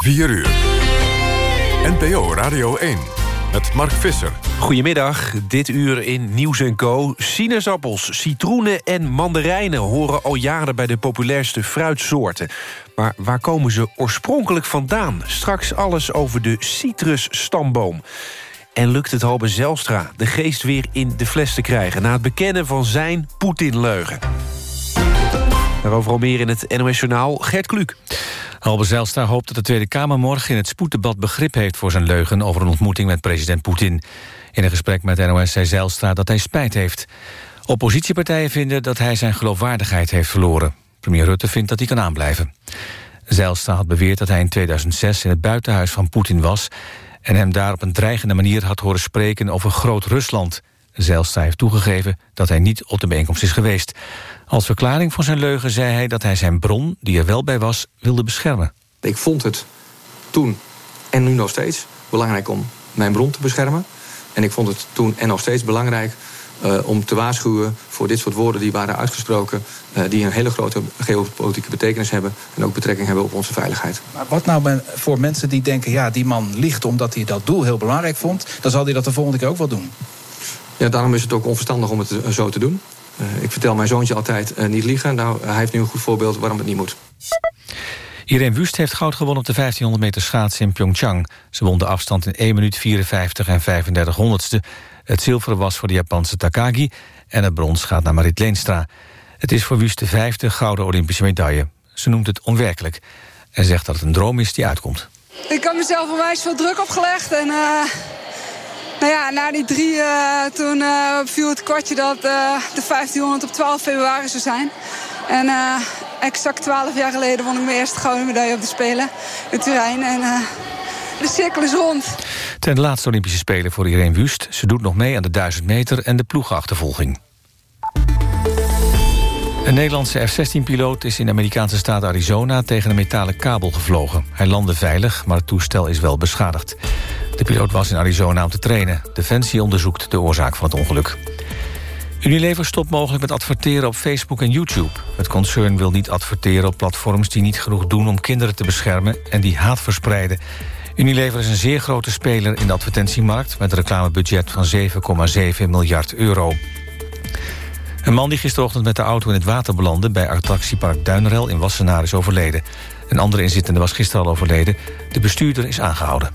4 uur. NPO Radio 1 met Mark Visser. Goedemiddag, dit uur in Nieuws Co. Sinaasappels, citroenen en mandarijnen horen al jaren bij de populairste fruitsoorten. Maar waar komen ze oorspronkelijk vandaan? Straks alles over de citrusstamboom. En lukt het Halbe Zelstra de geest weer in de fles te krijgen... na het bekennen van zijn Poetin-leugen? Daarover al meer in het NOS Journaal. Gert Kluk. Halbe Zijlstra hoopt dat de Tweede Kamer morgen in het spoeddebat begrip heeft voor zijn leugen over een ontmoeting met president Poetin. In een gesprek met NOS zei Zijlstra dat hij spijt heeft. Oppositiepartijen vinden dat hij zijn geloofwaardigheid heeft verloren. Premier Rutte vindt dat hij kan aanblijven. Zijlstra had beweerd dat hij in 2006 in het buitenhuis van Poetin was... en hem daar op een dreigende manier had horen spreken over Groot-Rusland. Zijlstra heeft toegegeven dat hij niet op de bijeenkomst is geweest. Als verklaring voor zijn leugen zei hij dat hij zijn bron, die er wel bij was, wilde beschermen. Ik vond het toen en nu nog steeds belangrijk om mijn bron te beschermen. En ik vond het toen en nog steeds belangrijk uh, om te waarschuwen voor dit soort woorden die waren uitgesproken, uh, die een hele grote geopolitieke betekenis hebben en ook betrekking hebben op onze veiligheid. Maar wat nou voor mensen die denken, ja, die man liegt omdat hij dat doel heel belangrijk vond, dan zal hij dat de volgende keer ook wel doen. Ja, daarom is het ook onverstandig om het zo te doen. Uh, ik vertel mijn zoontje altijd uh, niet liegen. Nou, hij heeft nu een goed voorbeeld waarom het niet moet. Irene Wust heeft goud gewonnen op de 1500 meter schaatsen in Pyeongchang. Ze won de afstand in 1 minuut 54 en 35 honderdste. Het zilveren was voor de Japanse Takagi en het brons gaat naar Marit Leenstra. Het is voor Wust de vijfde gouden Olympische medaille. Ze noemt het onwerkelijk en zegt dat het een droom is die uitkomt. Ik had mezelf onwijs veel druk opgelegd en... Uh... Nou ja, na die drie, uh, toen uh, viel het kwartje dat uh, de 1500 op 12 februari zou zijn. En exact 12 jaar geleden won ik mijn eerste gouden medaille op de Spelen in Turijn. En de cirkel is rond. Ten laatste Olympische Spelen voor Irene Wust. Ze doet nog mee aan de 1000 meter en de ploegachtervolging. Een Nederlandse F-16-piloot is in de Amerikaanse staat Arizona... tegen een metalen kabel gevlogen. Hij landde veilig, maar het toestel is wel beschadigd. De piloot was in Arizona om te trainen. Defensie onderzoekt de oorzaak van het ongeluk. Unilever stopt mogelijk met adverteren op Facebook en YouTube. Het concern wil niet adverteren op platforms die niet genoeg doen... om kinderen te beschermen en die haat verspreiden. Unilever is een zeer grote speler in de advertentiemarkt... met een reclamebudget van 7,7 miljard euro. Een man die gisterochtend met de auto in het water belandde... bij attractiepark Duinrel in Wassenaar is overleden. Een andere inzittende was gisteren al overleden. De bestuurder is aangehouden.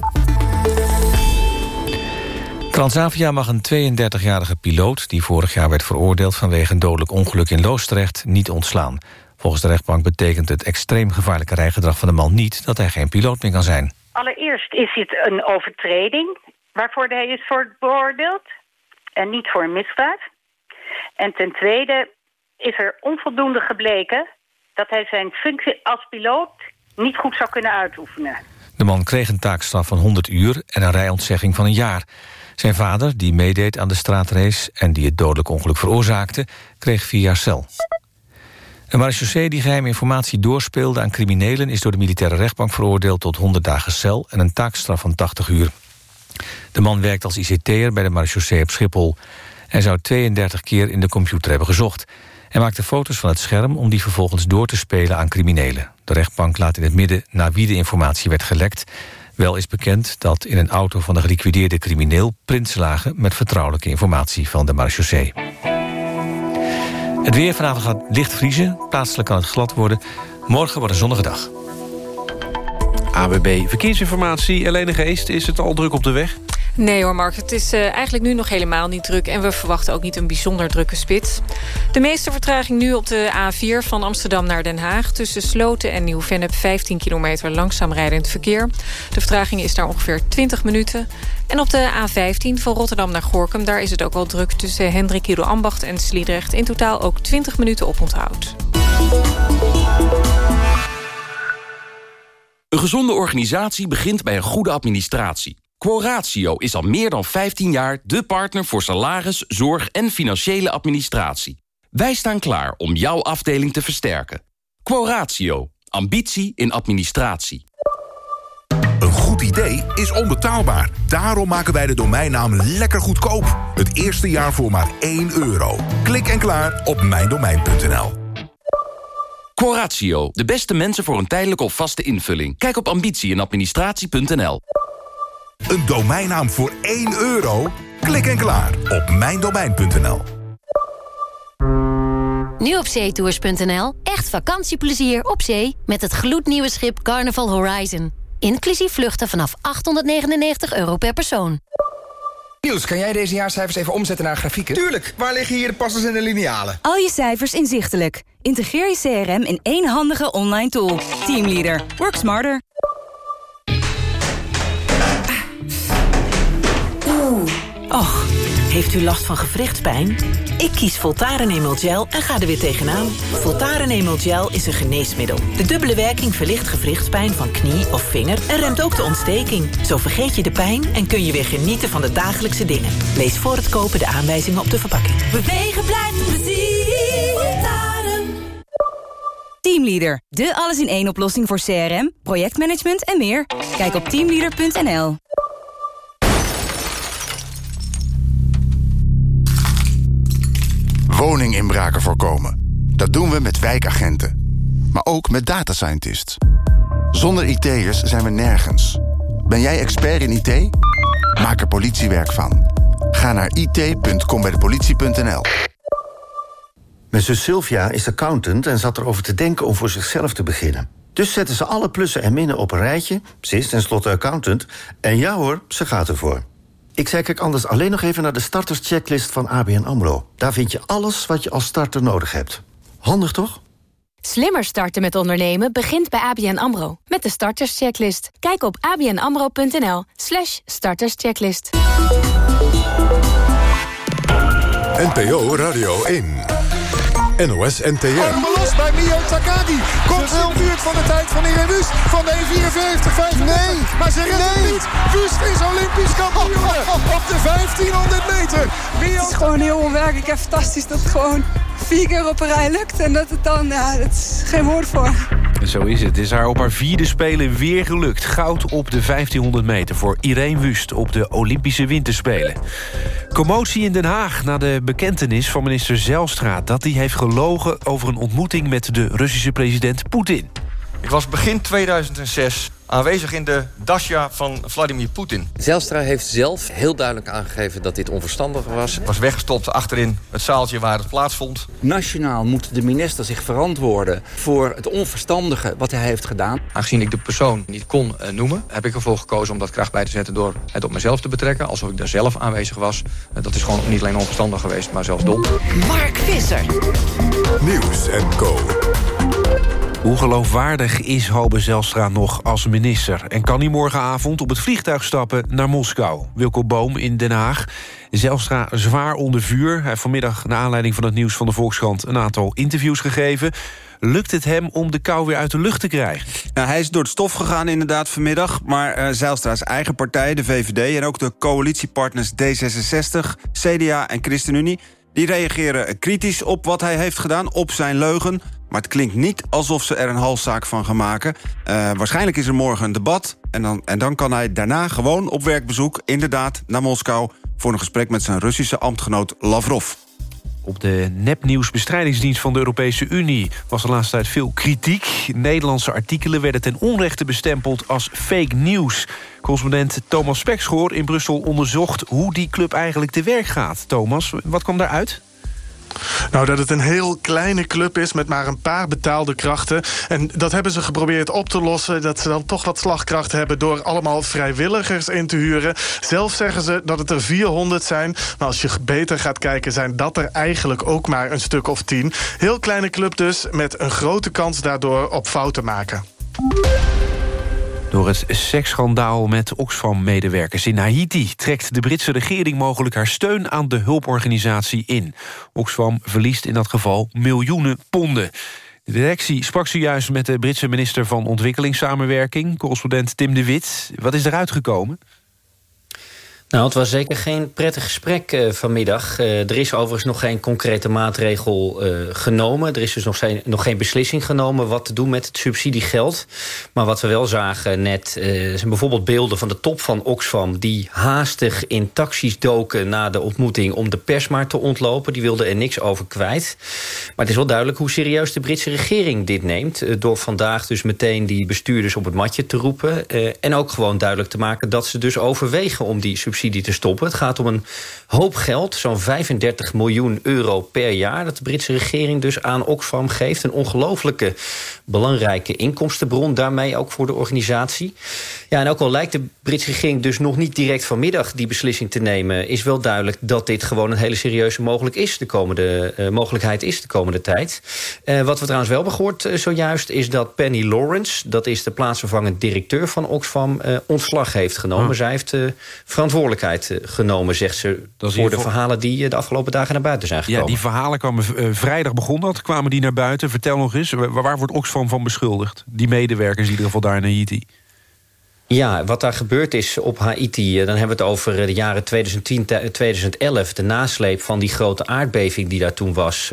Transavia mag een 32-jarige piloot... die vorig jaar werd veroordeeld vanwege een dodelijk ongeluk in Loosdrecht... niet ontslaan. Volgens de rechtbank betekent het extreem gevaarlijke rijgedrag van de man niet... dat hij geen piloot meer kan zijn. Allereerst is het een overtreding waarvoor hij is veroordeeld... en niet voor een misdaad. En ten tweede is er onvoldoende gebleken... dat hij zijn functie als piloot niet goed zou kunnen uitoefenen. De man kreeg een taakstraf van 100 uur en een rijontzegging van een jaar. Zijn vader, die meedeed aan de straatrace... en die het dodelijk ongeluk veroorzaakte, kreeg vier jaar cel. Een marechaussee die geheime informatie doorspeelde aan criminelen... is door de militaire rechtbank veroordeeld tot 100 dagen cel... en een taakstraf van 80 uur. De man werkt als ICT'er bij de marechaussee op Schiphol. Hij zou 32 keer in de computer hebben gezocht. Hij maakte foto's van het scherm om die vervolgens door te spelen aan criminelen. De rechtbank laat in het midden naar wie de informatie werd gelekt. Wel is bekend dat in een auto van de geliquideerde crimineel... prints lagen met vertrouwelijke informatie van de marechaussee. Het weer vanavond gaat licht vriezen. Plaatselijk kan het glad worden. Morgen wordt een zonnige dag. AWB Verkeersinformatie. Alleen Geest, is het al druk op de weg? Nee hoor Mark, het is uh, eigenlijk nu nog helemaal niet druk... en we verwachten ook niet een bijzonder drukke spits. De meeste vertraging nu op de A4 van Amsterdam naar Den Haag... tussen Sloten en Nieuw-Vennep 15 kilometer langzaam rijdend verkeer. De vertraging is daar ongeveer 20 minuten. En op de A15 van Rotterdam naar Gorkum... daar is het ook wel druk tussen Hendrik Ambacht en Sliedrecht... in totaal ook 20 minuten op onthoud. Een gezonde organisatie begint bij een goede administratie. Quoratio is al meer dan 15 jaar de partner voor salaris, zorg en financiële administratie. Wij staan klaar om jouw afdeling te versterken. Quoratio. Ambitie in administratie. Een goed idee is onbetaalbaar. Daarom maken wij de domeinnaam lekker goedkoop. Het eerste jaar voor maar 1 euro. Klik en klaar op mijndomein.nl. Quoratio, de beste mensen voor een tijdelijke of vaste invulling. Kijk op ambitie en administratie.nl. Een domeinnaam voor 1 euro? Klik en klaar op mijndomein.nl. Nu op zeetours.nl. Echt vakantieplezier op zee met het gloednieuwe schip Carnival Horizon. Inclusief vluchten vanaf 899 euro per persoon. Niels, kan jij deze jaarcijfers even omzetten naar grafieken? Tuurlijk, waar liggen hier de passers en de linealen? Al je cijfers inzichtelijk. Integreer je CRM in één handige online tool. Teamleader. Work smarter. Och, heeft u last van gewrichtspijn? Ik kies Voltaren Emel Gel en ga er weer tegenaan. Voltaren Emel Gel is een geneesmiddel. De dubbele werking verlicht gewrichtspijn van knie of vinger... en remt ook de ontsteking. Zo vergeet je de pijn en kun je weer genieten van de dagelijkse dingen. Lees voor het kopen de aanwijzingen op de verpakking. Bewegen blijft plezier. Teamleader, de alles-in-één oplossing voor CRM, projectmanagement en meer. Kijk op teamleader.nl. Woninginbraken voorkomen. Dat doen we met wijkagenten. Maar ook met data scientists. Zonder IT'ers zijn we nergens. Ben jij expert in IT? Maak er politiewerk van. Ga naar it.combijedepolitie.nl Mijn zus Sylvia is accountant en zat erover te denken om voor zichzelf te beginnen. Dus zetten ze alle plussen en minnen op een rijtje. Ze is tenslotte accountant. En ja hoor, ze gaat ervoor. Ik zei, kijk anders alleen nog even naar de starterschecklist van ABN AMRO. Daar vind je alles wat je als starter nodig hebt. Handig toch? Slimmer starten met ondernemen begint bij ABN AMRO. Met de starterschecklist. Kijk op abnamro.nl slash starterschecklist. NPO Radio 1. NOS NTR. Bij Mio Takagi. Komt wel buurt van de tijd van Irene Wust. Van de 1.54, 5 Nee, maar ze redt niet. Wust is Olympisch kampioen op de 1500 meter. Mio... Het is gewoon heel onwerkelijk en fantastisch dat het gewoon vier keer op een rij lukt. En dat het dan, ja, dat is geen woord voor. Zo is het. Het is haar op haar vierde spelen weer gelukt. Goud op de 1500 meter voor Irene Wust op de Olympische Winterspelen. Commotie in Den Haag na de bekentenis van minister Zelstra... dat hij heeft gelogen over een ontmoeting met de Russische president Poetin. Ik was begin 2006 aanwezig in de dasja van Vladimir Poetin. Zelstra heeft zelf heel duidelijk aangegeven dat dit onverstandig was. was weggestopt achterin het zaaltje waar het plaatsvond. Nationaal moet de minister zich verantwoorden voor het onverstandige wat hij heeft gedaan. Aangezien ik de persoon niet kon uh, noemen, heb ik ervoor gekozen om dat kracht bij te zetten door het op mezelf te betrekken. Alsof ik daar zelf aanwezig was. Uh, dat is gewoon niet alleen onverstandig geweest, maar zelfs dom. Mark Visser. Nieuws en Co. Hoe geloofwaardig is Hobe Zelstra nog als minister? En kan hij morgenavond op het vliegtuig stappen naar Moskou? Wilco Boom in Den Haag. Zelstra zwaar onder vuur. Hij heeft vanmiddag, naar aanleiding van het nieuws van de Volkskrant... een aantal interviews gegeven. Lukt het hem om de kou weer uit de lucht te krijgen? Ja, hij is door het stof gegaan inderdaad vanmiddag... maar uh, eigen partij, de VVD... en ook de coalitiepartners D66, CDA en ChristenUnie... die reageren kritisch op wat hij heeft gedaan, op zijn leugen... Maar het klinkt niet alsof ze er een halszaak van gaan maken. Uh, waarschijnlijk is er morgen een debat. En dan, en dan kan hij daarna gewoon op werkbezoek... inderdaad naar Moskou voor een gesprek met zijn Russische ambtgenoot Lavrov. Op de nepnieuwsbestrijdingsdienst van de Europese Unie was de laatste tijd veel kritiek. Nederlandse artikelen werden ten onrechte bestempeld als fake news. Correspondent Thomas Spekschoor in Brussel onderzocht hoe die club eigenlijk te werk gaat. Thomas, wat kwam daaruit? Nou, dat het een heel kleine club is met maar een paar betaalde krachten. En dat hebben ze geprobeerd op te lossen. Dat ze dan toch wat slagkracht hebben door allemaal vrijwilligers in te huren. Zelf zeggen ze dat het er 400 zijn. Maar als je beter gaat kijken zijn dat er eigenlijk ook maar een stuk of 10. Heel kleine club dus, met een grote kans daardoor op fouten maken. Door het seksschandaal met Oxfam-medewerkers in Haiti... trekt de Britse regering mogelijk haar steun aan de hulporganisatie in. Oxfam verliest in dat geval miljoenen ponden. De directie sprak zojuist met de Britse minister van Ontwikkelingssamenwerking... correspondent Tim de Wit. Wat is eruit gekomen? Nou, het was zeker geen prettig gesprek uh, vanmiddag. Uh, er is overigens nog geen concrete maatregel uh, genomen. Er is dus nog, zijn, nog, geen beslissing genomen wat te doen met het subsidiegeld. Maar wat we wel zagen net zijn bijvoorbeeld beelden van de top van Oxfam... die haastig in taxis doken na de ontmoeting om de pers maar te ontlopen. Die wilden er niks over kwijt. Maar het is wel duidelijk hoe serieus de Britse regering dit neemt. door vandaag dus meteen die bestuurders op het matje te roepen. en ook gewoon duidelijk te maken dat ze dus overwegen om die subsidie te stoppen. Het gaat om een hoop geld, zo'n 35 miljoen euro per jaar... dat de Britse regering dus aan Oxfam geeft. Een ongelooflijke belangrijke inkomstenbron daarmee ook voor de organisatie. Ja, en ook al lijkt de Britse regering dus nog niet direct vanmiddag... die beslissing te nemen, is wel duidelijk dat dit gewoon een hele serieuze mogelijk is de komende, uh, mogelijkheid is de komende tijd. Uh, wat we trouwens wel hebben gehoord uh, zojuist... is dat Penny Lawrence, dat is de plaatsvervangend directeur van Oxfam... ontslag heeft genomen. Oh. Zij heeft verantwoordelijkheid genomen, zegt ze... voor de verhalen die de afgelopen dagen naar buiten zijn gekomen. Ja, die verhalen kwamen vrijdag begon dat. Kwamen die naar buiten? Vertel nog eens, waar, waar wordt Oxfam van beschuldigd? Die medewerkers in ieder geval daar in Haiti. Ja, wat daar gebeurd is op Haiti... dan hebben we het over de jaren 2010, 2011... de nasleep van die grote aardbeving die daar toen was.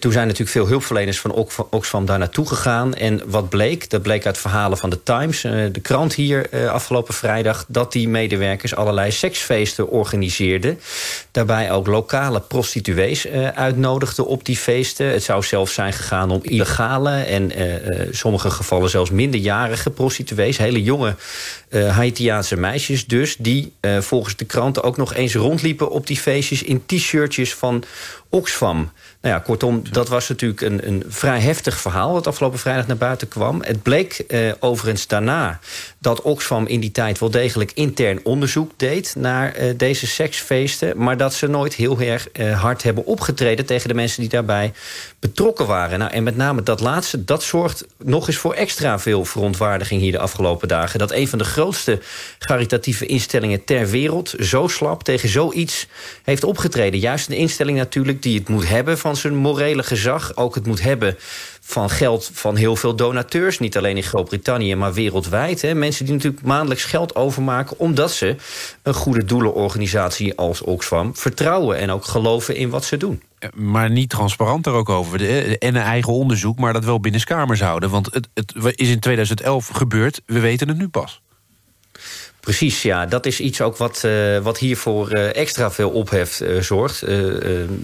Toen zijn natuurlijk veel hulpverleners van Oxfam daar naartoe gegaan. En wat bleek, dat bleek uit verhalen van de Times... De krant hier afgelopen vrijdag... dat die medewerkers allerlei seksfeesten organiseerden. Daarbij ook lokale prostituees uitnodigden op die feesten. Het zou zelfs zijn gegaan om illegale... en sommige gevallen zelfs minderjarige prostituees. Hele jonge uh, Haitiaanse meisjes dus... die uh, volgens de kranten ook nog eens rondliepen op die feestjes... in t-shirtjes van Oxfam. Nou ja, kortom, dat was natuurlijk een, een vrij heftig verhaal... wat afgelopen vrijdag naar buiten kwam. Het bleek uh, overigens daarna dat Oxfam in die tijd... wel degelijk intern onderzoek deed naar uh, deze seksfeesten... maar dat ze nooit heel erg uh, hard hebben opgetreden... tegen de mensen die daarbij betrokken waren. Nou, en met name dat laatste, dat zorgt nog eens voor extra veel verontwaardiging... hier de afgelopen dagen. Dat een van de grootste caritatieve instellingen ter wereld... zo slap tegen zoiets heeft opgetreden. Juist een instelling natuurlijk die het moet hebben van zijn morele gezag. Ook het moet hebben van geld van heel veel donateurs. Niet alleen in Groot-Brittannië, maar wereldwijd. Hè. Mensen die natuurlijk maandelijks geld overmaken... omdat ze een goede doelenorganisatie als Oxfam vertrouwen... en ook geloven in wat ze doen. Maar niet transparant er ook over. En een eigen onderzoek, maar dat wel binnenskamers houden. Want het, het is in 2011 gebeurd, we weten het nu pas. Precies, ja. Dat is iets ook wat, uh, wat hiervoor uh, extra veel ophef uh, zorgt.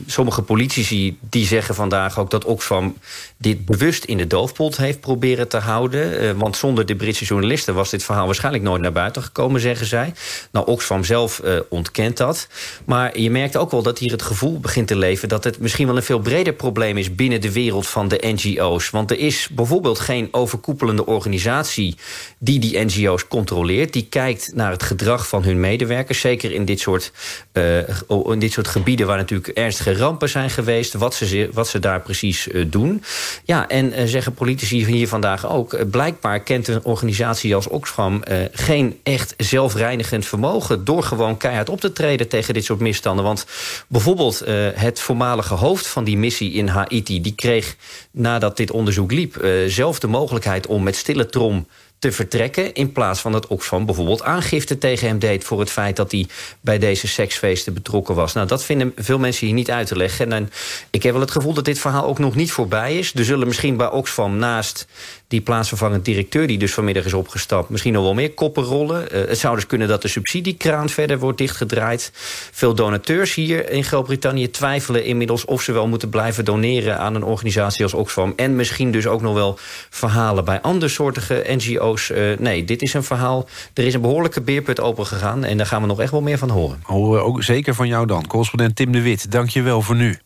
sommige politici die zeggen vandaag ook dat Oxfam dit bewust in de doofpot heeft proberen te houden. want zonder de Britse journalisten was dit verhaal waarschijnlijk nooit naar buiten gekomen, zeggen zij. Nou, Oxfam zelf ontkent dat. Maar je merkt ook wel dat hier het gevoel begint te leven... dat het misschien wel een veel breder probleem is binnen de wereld van de NGO's. Want er is bijvoorbeeld geen overkoepelende organisatie die die NGO's controleert. Die kijkt naar het gedrag van hun medewerkers. Zeker in dit soort, uh, in dit soort gebieden waar natuurlijk ernstige rampen zijn geweest. Wat ze, wat ze daar precies uh, doen. Ja, en uh, zeggen politici hier vandaag ook. blijkbaar kent een organisatie als Oxfam geen echt zelfreinigend vermogen. Door gewoon keihard op te treden tegen dit soort misstanden. Want bijvoorbeeld het voormalige hoofd van die missie in Haiti. Die kreeg nadat dit onderzoek liep zelf de mogelijkheid om met stille trom te vertrekken... in plaats van dat Oxfam bijvoorbeeld aangifte tegen hem deed... voor het feit dat hij bij deze seksfeesten betrokken was. Nou, dat vinden veel mensen hier niet uit te leggen. En ik heb wel het gevoel dat dit verhaal ook nog niet voorbij is. Er zullen misschien bij Oxfam naast die plaatsvervangend directeur... die dus vanmiddag is opgestapt, misschien nog wel meer koppen rollen. Uh, het zou dus kunnen dat de subsidiekraan verder wordt dichtgedraaid. Veel donateurs hier in Groot-Brittannië twijfelen inmiddels... of ze wel moeten blijven doneren aan een organisatie als Oxfam. En misschien dus ook nog wel verhalen bij andersoortige NGO's. Uh, nee, dit is een verhaal... Er is een behoorlijke beerput opengegaan... en daar gaan we nog echt wel meer van horen. Horen we ook zeker van jou dan. Correspondent Tim de Wit, dank je wel voor nu.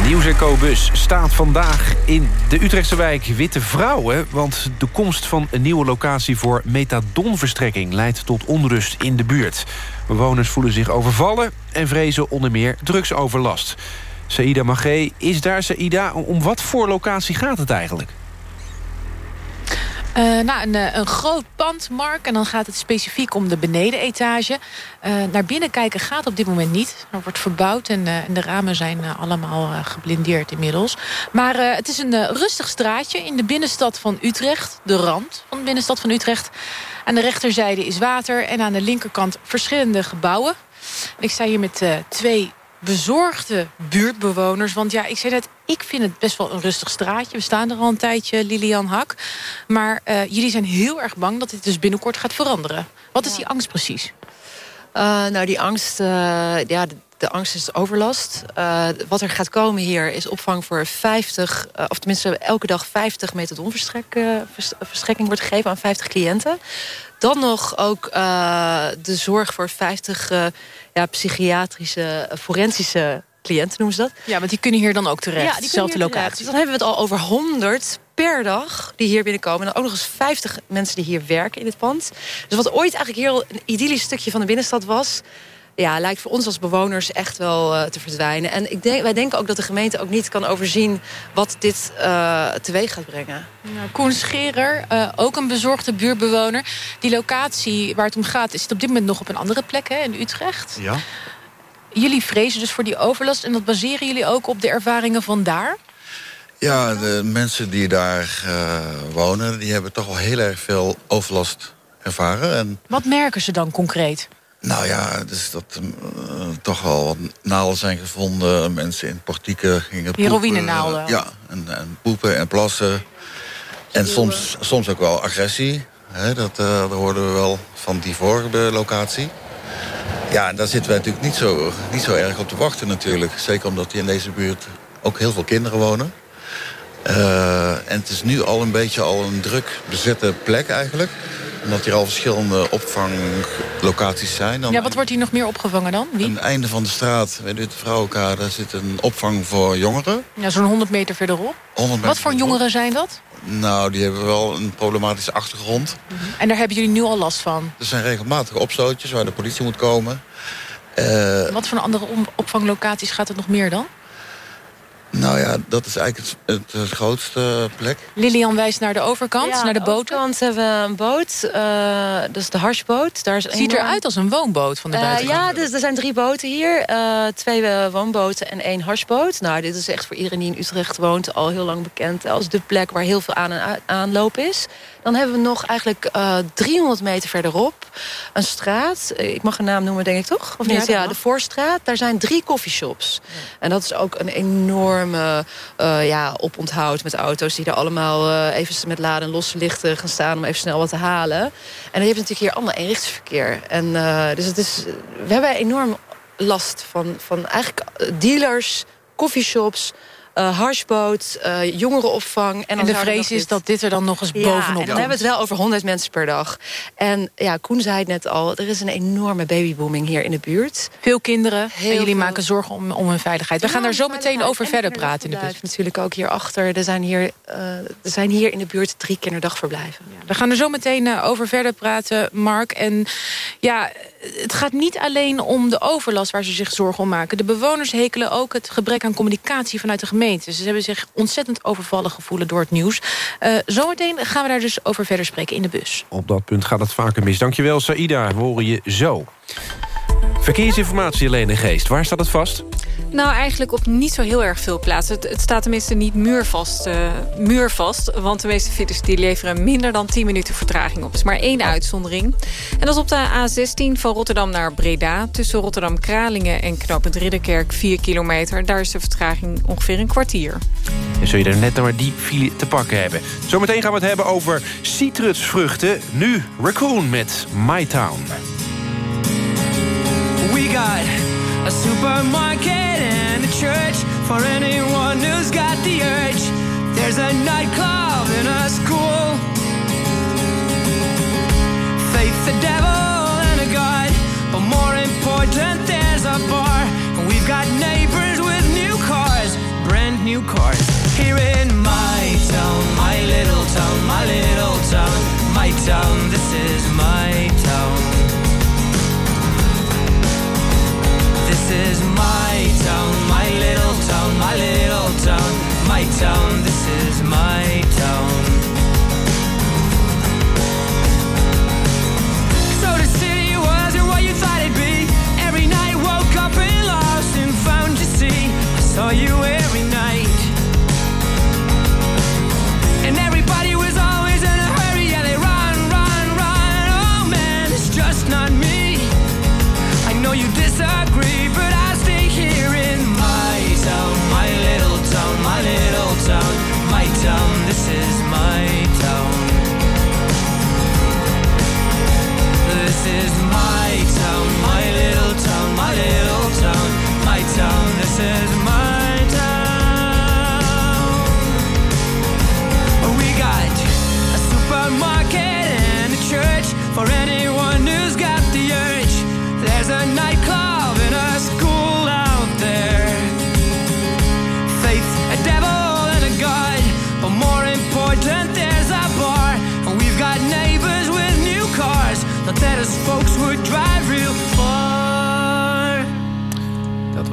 De Nieuws bus staat vandaag in de Utrechtse wijk Witte Vrouwen... want de komst van een nieuwe locatie voor metadonverstrekking... leidt tot onrust in de buurt. Bewoners voelen zich overvallen en vrezen onder meer drugsoverlast. Saïda Magé is daar. Saïda, om wat voor locatie gaat het eigenlijk? Uh, nou, een, een, groot pand, Mark. En dan gaat het specifiek om de benedenetage. Uh, naar binnen kijken gaat op dit moment niet. Er wordt verbouwd en, en de ramen zijn allemaal geblindeerd inmiddels. Maar het is een rustig straatje in de binnenstad van Utrecht. De rand van de binnenstad van Utrecht. Aan de rechterzijde is water en aan de linkerkant verschillende gebouwen. Ik sta hier met twee bezorgde buurtbewoners. Want ja, ik zei net, ik vind het best wel een rustig straatje. We staan er al een tijdje, Lilian Hak. Maar uh, jullie zijn heel erg bang dat dit dus binnenkort gaat veranderen. Wat is die angst precies? Uh, nou, die angst, uh, ja, de, angst is overlast. wat er gaat komen hier is opvang voor 50... of tenminste elke dag 50 methadonverstrekking wordt gegeven aan 50 cliënten. Dan nog ook de zorg voor 50 ja, psychiatrische, forensische cliënten noemen ze dat. Ja, want die kunnen hier dan ook terecht, ja, dezelfde locatie. Dus dan hebben we het al over 100 per dag die hier binnenkomen. En dan ook nog eens 50 mensen die hier werken in het pand. Dus wat ooit eigenlijk heel een idyllisch stukje van de binnenstad was ja, lijkt voor ons als bewoners echt wel uh, te verdwijnen. En ik denk, wij denken ook dat de gemeente ook niet kan overzien... wat dit uh, teweeg gaat brengen. Ja, Koen Scherer, uh, ook een bezorgde buurtbewoner. Die locatie waar het om gaat, is het op dit moment nog op een andere plek hè, in Utrecht. Ja. Jullie vrezen dus voor die overlast. En dat baseren jullie ook op de ervaringen van daar? Ja, de mensen die daar wonen... die hebben toch wel heel erg veel overlast ervaren. En... Wat merken ze dan concreet? Nou ja, dus dat uh, toch wel wat naalden zijn gevonden. Mensen in portieken gingen Heroïne-naalden? Ja, en, en, poepen en plassen. En soms, soms ook wel agressie. Hè, dat, uh, dat hoorden we wel van die vorige locatie. Ja, en daar zitten wij natuurlijk niet zo, niet zo erg op te wachten natuurlijk. Zeker omdat hier in deze buurt ook heel veel kinderen wonen. Uh, en het is nu al een beetje al een druk bezette plek eigenlijk omdat hier al verschillende opvanglocaties zijn. Dan ja, wat wordt hier nog meer opgevangen dan? Wie? Aan het einde van de straat, bij de Vrouwenkade, zit een opvang voor jongeren. Ja, zo'n 100 meter verderop. 100 meter wat voor jongeren zijn dat? Nou, die hebben wel een problematische achtergrond. Mm -hmm. En daar hebben jullie nu al last van? Er zijn regelmatig opstootjes waar de politie moet komen. Uh, wat voor andere opvanglocaties gaat het nog meer dan? Nou ja, dat is eigenlijk het, het, het grootste plek. Lilian wijst naar de overkant, ja, naar de, overkant hebben we een boot. Uh, dat is de harsboot. Daar is Ziet enorm... eruit als een woonboot van de uh, buitenkant. Ja, dus er zijn drie boten hier. Uh, twee woonboten en één harsboot. Nou, dit is echt voor iedereen die in Utrecht woont... al heel lang bekend als de plek waar heel veel aan- en aanloop is. Dan hebben we nog eigenlijk 300 meter verderop een straat. Ik mag een naam noemen, denk ik toch? Of niet? Ja, ja de Voorstraat. Daar zijn drie coffeeshops. Ja. En dat is ook een enorme uh, ja, oponthoud met auto's... die er allemaal uh, even met laden en losse lichten gaan staan... om even snel wat te halen. En dan je natuurlijk hier allemaal eenrichtsverkeer. En, dus het is, we hebben enorm last van, van eigenlijk dealers, coffeeshops uh, harsboot, uh, jongerenopvang. En, en de vrees is dat dit er dan nog eens ja, bovenop en dan komt. hebben we het wel over 100 mensen per dag. En ja, Koen zei het net al, er is een enorme babybooming hier in de buurt. Veel kinderen. Heel en jullie veel. maken zorgen om, om hun veiligheid. We ja, gaan daar zo meteen over verder praten in de bus. natuurlijk ook hierachter. Er zijn hier, uh, er zijn hier in de buurt drie kinderdagverblijven. Ja, we gaan er zo meteen over verder praten, Mark. En ja, het gaat niet alleen om de overlast waar ze zich zorgen om maken. De bewoners hekelen ook het gebrek aan communicatie vanuit de gemeente. Ze hebben zich ontzettend overvallen gevoelen door het nieuws. Uh, zometeen gaan we daar dus over verder spreken in de bus. Op dat punt gaat het vaker mis. Dankjewel, Saida. We horen je zo. Verkeersinformatie, Helene Geest. Waar staat het vast? Nou, eigenlijk op niet zo heel erg veel plaatsen. Het, het staat tenminste niet muurvast, uh, muurvast. Want de meeste files die leveren minder dan 10 minuten vertraging op. is maar één uitzondering. En dat is op de A16 van Rotterdam naar Breda. Tussen Rotterdam-Kralingen en knooppunt Ridderkerk 4 kilometer. Daar is de vertraging ongeveer een kwartier. En zul je er net maar die file te pakken hebben. Zometeen gaan we het hebben over citrusvruchten. Nu Raccoon met My Town. We got a supermarket and a church for anyone who's got the urge. There's a nightclub in a school. Faith, the devil, and a God. But more important, there's a bar. We've got neighbors with new cars, brand new cars. Here in my town, my little town, my little town, my town, this is my town. My town, my little town, my little town, my town.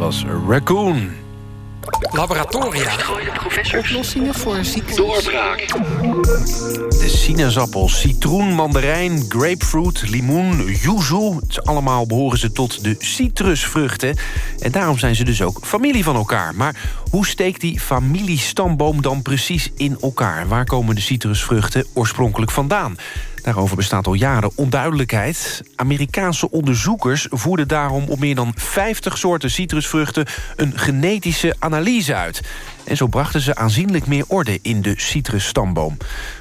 Was Raccoon. Laboratoria. Oplossingen voor ziektes. Doorbraak. De sinaasappel, citroen, mandarijn, grapefruit, limoen, yuzu... Het is allemaal behoren ze tot de citrusvruchten. En daarom zijn ze dus ook familie van elkaar. Maar hoe steekt die familiestamboom dan precies in elkaar? Waar komen de citrusvruchten oorspronkelijk vandaan? Daarover bestaat al jaren onduidelijkheid. Amerikaanse onderzoekers voerden daarom op meer dan 50 soorten citrusvruchten... een genetische analyse uit. En zo brachten ze aanzienlijk meer orde in de citrusstamboom.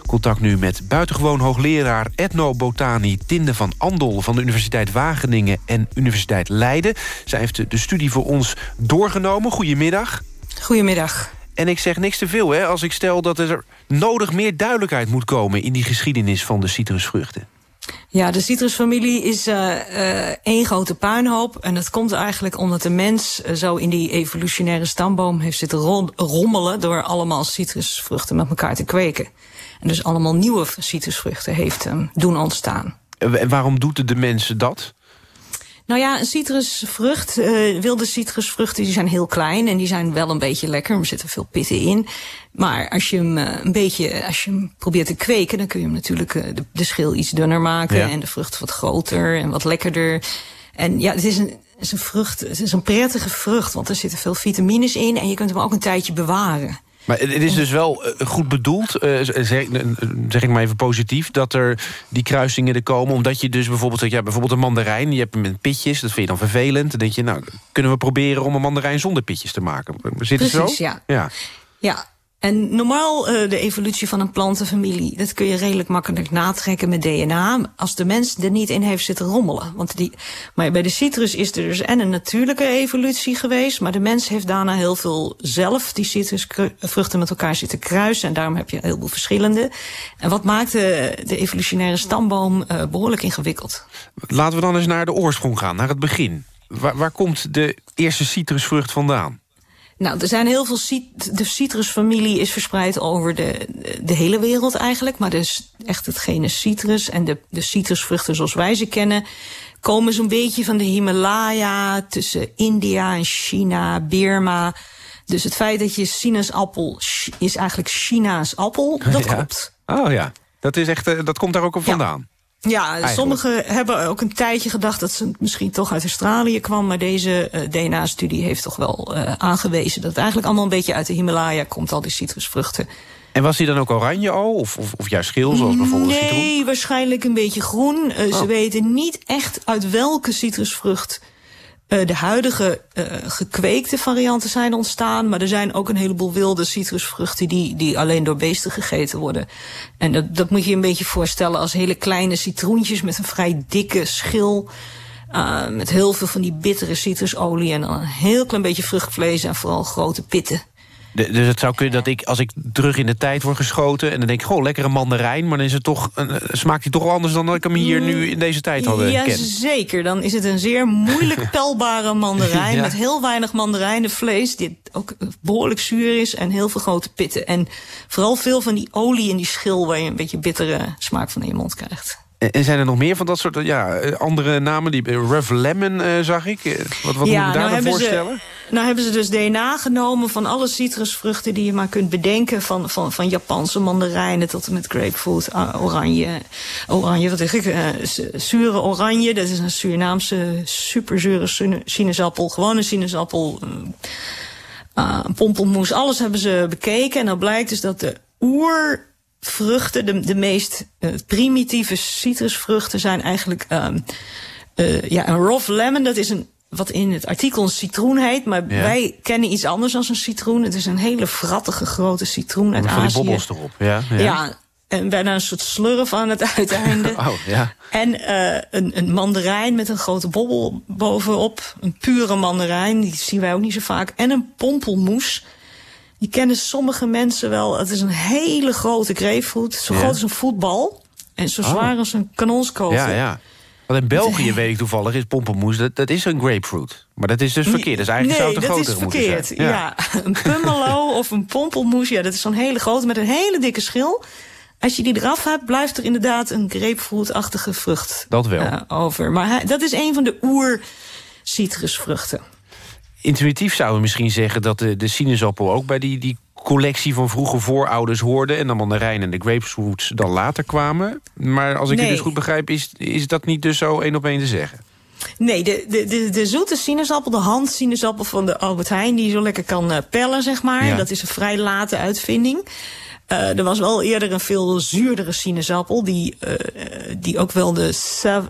Contact nu met buitengewoon hoogleraar etnobotanie Tinde van Andel... van de Universiteit Wageningen en Universiteit Leiden. Zij heeft de studie voor ons doorgenomen. Goedemiddag. Goedemiddag. En ik zeg niks te veel hè, als ik stel dat er nodig meer duidelijkheid moet komen... in die geschiedenis van de citrusvruchten. Ja, de citrusfamilie is uh, uh, één grote puinhoop. En dat komt eigenlijk omdat de mens uh, zo in die evolutionaire stamboom heeft zitten ro rommelen... door allemaal citrusvruchten met elkaar te kweken. En dus allemaal nieuwe citrusvruchten heeft um, doen ontstaan. En waarom doet de mensen dat? Nou ja, een citrusvrucht, uh, wilde citrusvruchten, die zijn heel klein en die zijn wel een beetje lekker. Er zitten veel pitten in. Maar als je hem uh, een beetje, als je hem probeert te kweken, dan kun je hem natuurlijk uh, de, de schil iets dunner maken ja. en de vrucht wat groter en wat lekkerder. En ja, het is een, het is een vrucht, het is een prettige vrucht, want er zitten veel vitamines in en je kunt hem ook een tijdje bewaren. Maar het is dus wel goed bedoeld, uh, zeg, zeg, ik maar even positief... dat er die kruisingen er komen. Omdat je dus bijvoorbeeld ja, bijvoorbeeld een mandarijn... die heb je met pitjes, dat vind je dan vervelend. Dan denk je, nou, kunnen we proberen om een mandarijn zonder pitjes te maken? Zit het Precies, zo? ja. ja. Ja, en normaal uh, de evolutie van een plantenfamilie... dat kun je redelijk makkelijk natrekken met DNA... als de mens er niet in heeft zitten rommelen. Want die, maar bij de citrus is er dus en een natuurlijke evolutie geweest... maar de mens heeft daarna heel veel zelf die citrusvruchten met elkaar zitten kruisen... en daarom heb je heel veel verschillende. En wat maakt de, evolutionaire stamboom uh, behoorlijk ingewikkeld? Laten we dan eens naar de oorsprong gaan, naar het begin. Waar, waar komt de eerste citrusvrucht vandaan? Nou, er zijn heel veel... De citrusfamilie is verspreid over de, de hele wereld eigenlijk. Maar dus echt het genus citrus en de, de citrusvruchten zoals wij ze kennen... komen zo'n beetje van de Himalaya tussen India en China, Birma. Dus het feit dat je sinaasappel is eigenlijk China's appel, dat ja. klopt. Oh ja, dat, is echt, uh, dat komt daar ook op vandaan. Ja. Ja, sommigen hebben ook een tijdje gedacht dat ze misschien toch uit Australië kwam. Maar deze uh, DNA-studie heeft toch wel uh, aangewezen dat het eigenlijk allemaal een beetje uit de Himalaya komt, al die citrusvruchten. En was die dan ook oranje al? Of, of, of juist geel, zoals bijvoorbeeld nee, citroen? Nee, waarschijnlijk een beetje groen. Uh, oh. Ze weten niet echt uit welke citrusvrucht de huidige uh, gekweekte varianten zijn ontstaan. Maar er zijn ook een heleboel wilde citrusvruchten die, die alleen door beesten gegeten worden. En dat, dat moet je een beetje voorstellen als hele kleine citroentjes met een vrij dikke schil. Uh, met heel veel van die bittere citrusolie en dan een heel klein beetje vruchtvlees en vooral grote pitten. De, dus het zou kunnen dat ik, als ik terug in de tijd word geschoten... en dan denk ik, goh, lekkere mandarijn... maar dan is het toch, uh, smaakt hij toch anders dan dat ik hem hier nu in deze tijd had ja, ken. zeker. Dan is het een zeer moeilijk pelbare mandarijn... ja. met heel weinig mandarijnenvlees... die ook behoorlijk zuur is en heel veel grote pitten. En vooral veel van die olie in die schil... waar je een beetje bittere smaak van in je mond krijgt. En zijn er nog meer van dat soort ja, andere namen? Die Rough Lemon uh, zag ik. Wat, wat ja, moet je daar nou dan voorstellen? Ze, nou hebben ze dus DNA genomen van alle citrusvruchten die je maar kunt bedenken. Van, van, van Japanse mandarijnen tot en met grapefruit, oranje. Oranje, wat zeg ik? Uh, zure oranje, dat is een Surinaamse superzure sinaasappel. Gewone sinaasappel. Uh, pompelmoes, alles hebben ze bekeken. En dan blijkt dus dat de oer vruchten, de, de meest uh, primitieve citrusvruchten zijn eigenlijk um, uh, ja, een rough lemon. Dat is een wat in het artikel een citroen heet. Maar Ja. wij kennen iets anders dan een citroen. Het is een hele vrattige grote citroen uit Van die Azië. bobbels erop. Ja, ja. Ja. en bijna een soort slurf aan het uiteinde. Oh, ja. En eh, een, een mandarijn met een grote bobbel bovenop. Een pure mandarijn, die zien wij ook niet zo vaak. En een pompelmoes. Die kennen sommige mensen wel. Het is een hele grote grapefruit. Zo Ja. groot als een voetbal. En zo Oh. zwaar als een kanonskogel. Ja, ja. Want in België, weet ik toevallig, is pompenmoes, dat, dat is een grapefruit. Maar dat is dus verkeerd. Dus eigenlijk nee, zou het een dat is grotere moeten verkeerd. zijn. Ja. een pumelo of een pompelmoes, ja, dat is zo'n hele grote met een hele dikke schil. Als je die eraf hebt, blijft er inderdaad een grapefruit-achtige vrucht Dat wel. eh, over. Maar hij- dat is een van de oer citrusvruchten. Intuïtief zouden we misschien zeggen dat de, de sinaasappel ook bij die, die collectie van vroege voorouders hoorde... en de mandarijn en de grapefruits dan later kwamen. Maar als ik Nee. het dus goed begrijp, is, is dat niet dus zo één op één te zeggen? Nee, de, de, de, de zoete sinaasappel, de handsinaasappel van de Albert Heijn... die je zo lekker kan eh, pellen, zeg maar. Ja. Dat is een vrij late uitvinding. Eh, er was wel eerder een veel zuurdere sinaasappel... die, eh, die ook wel de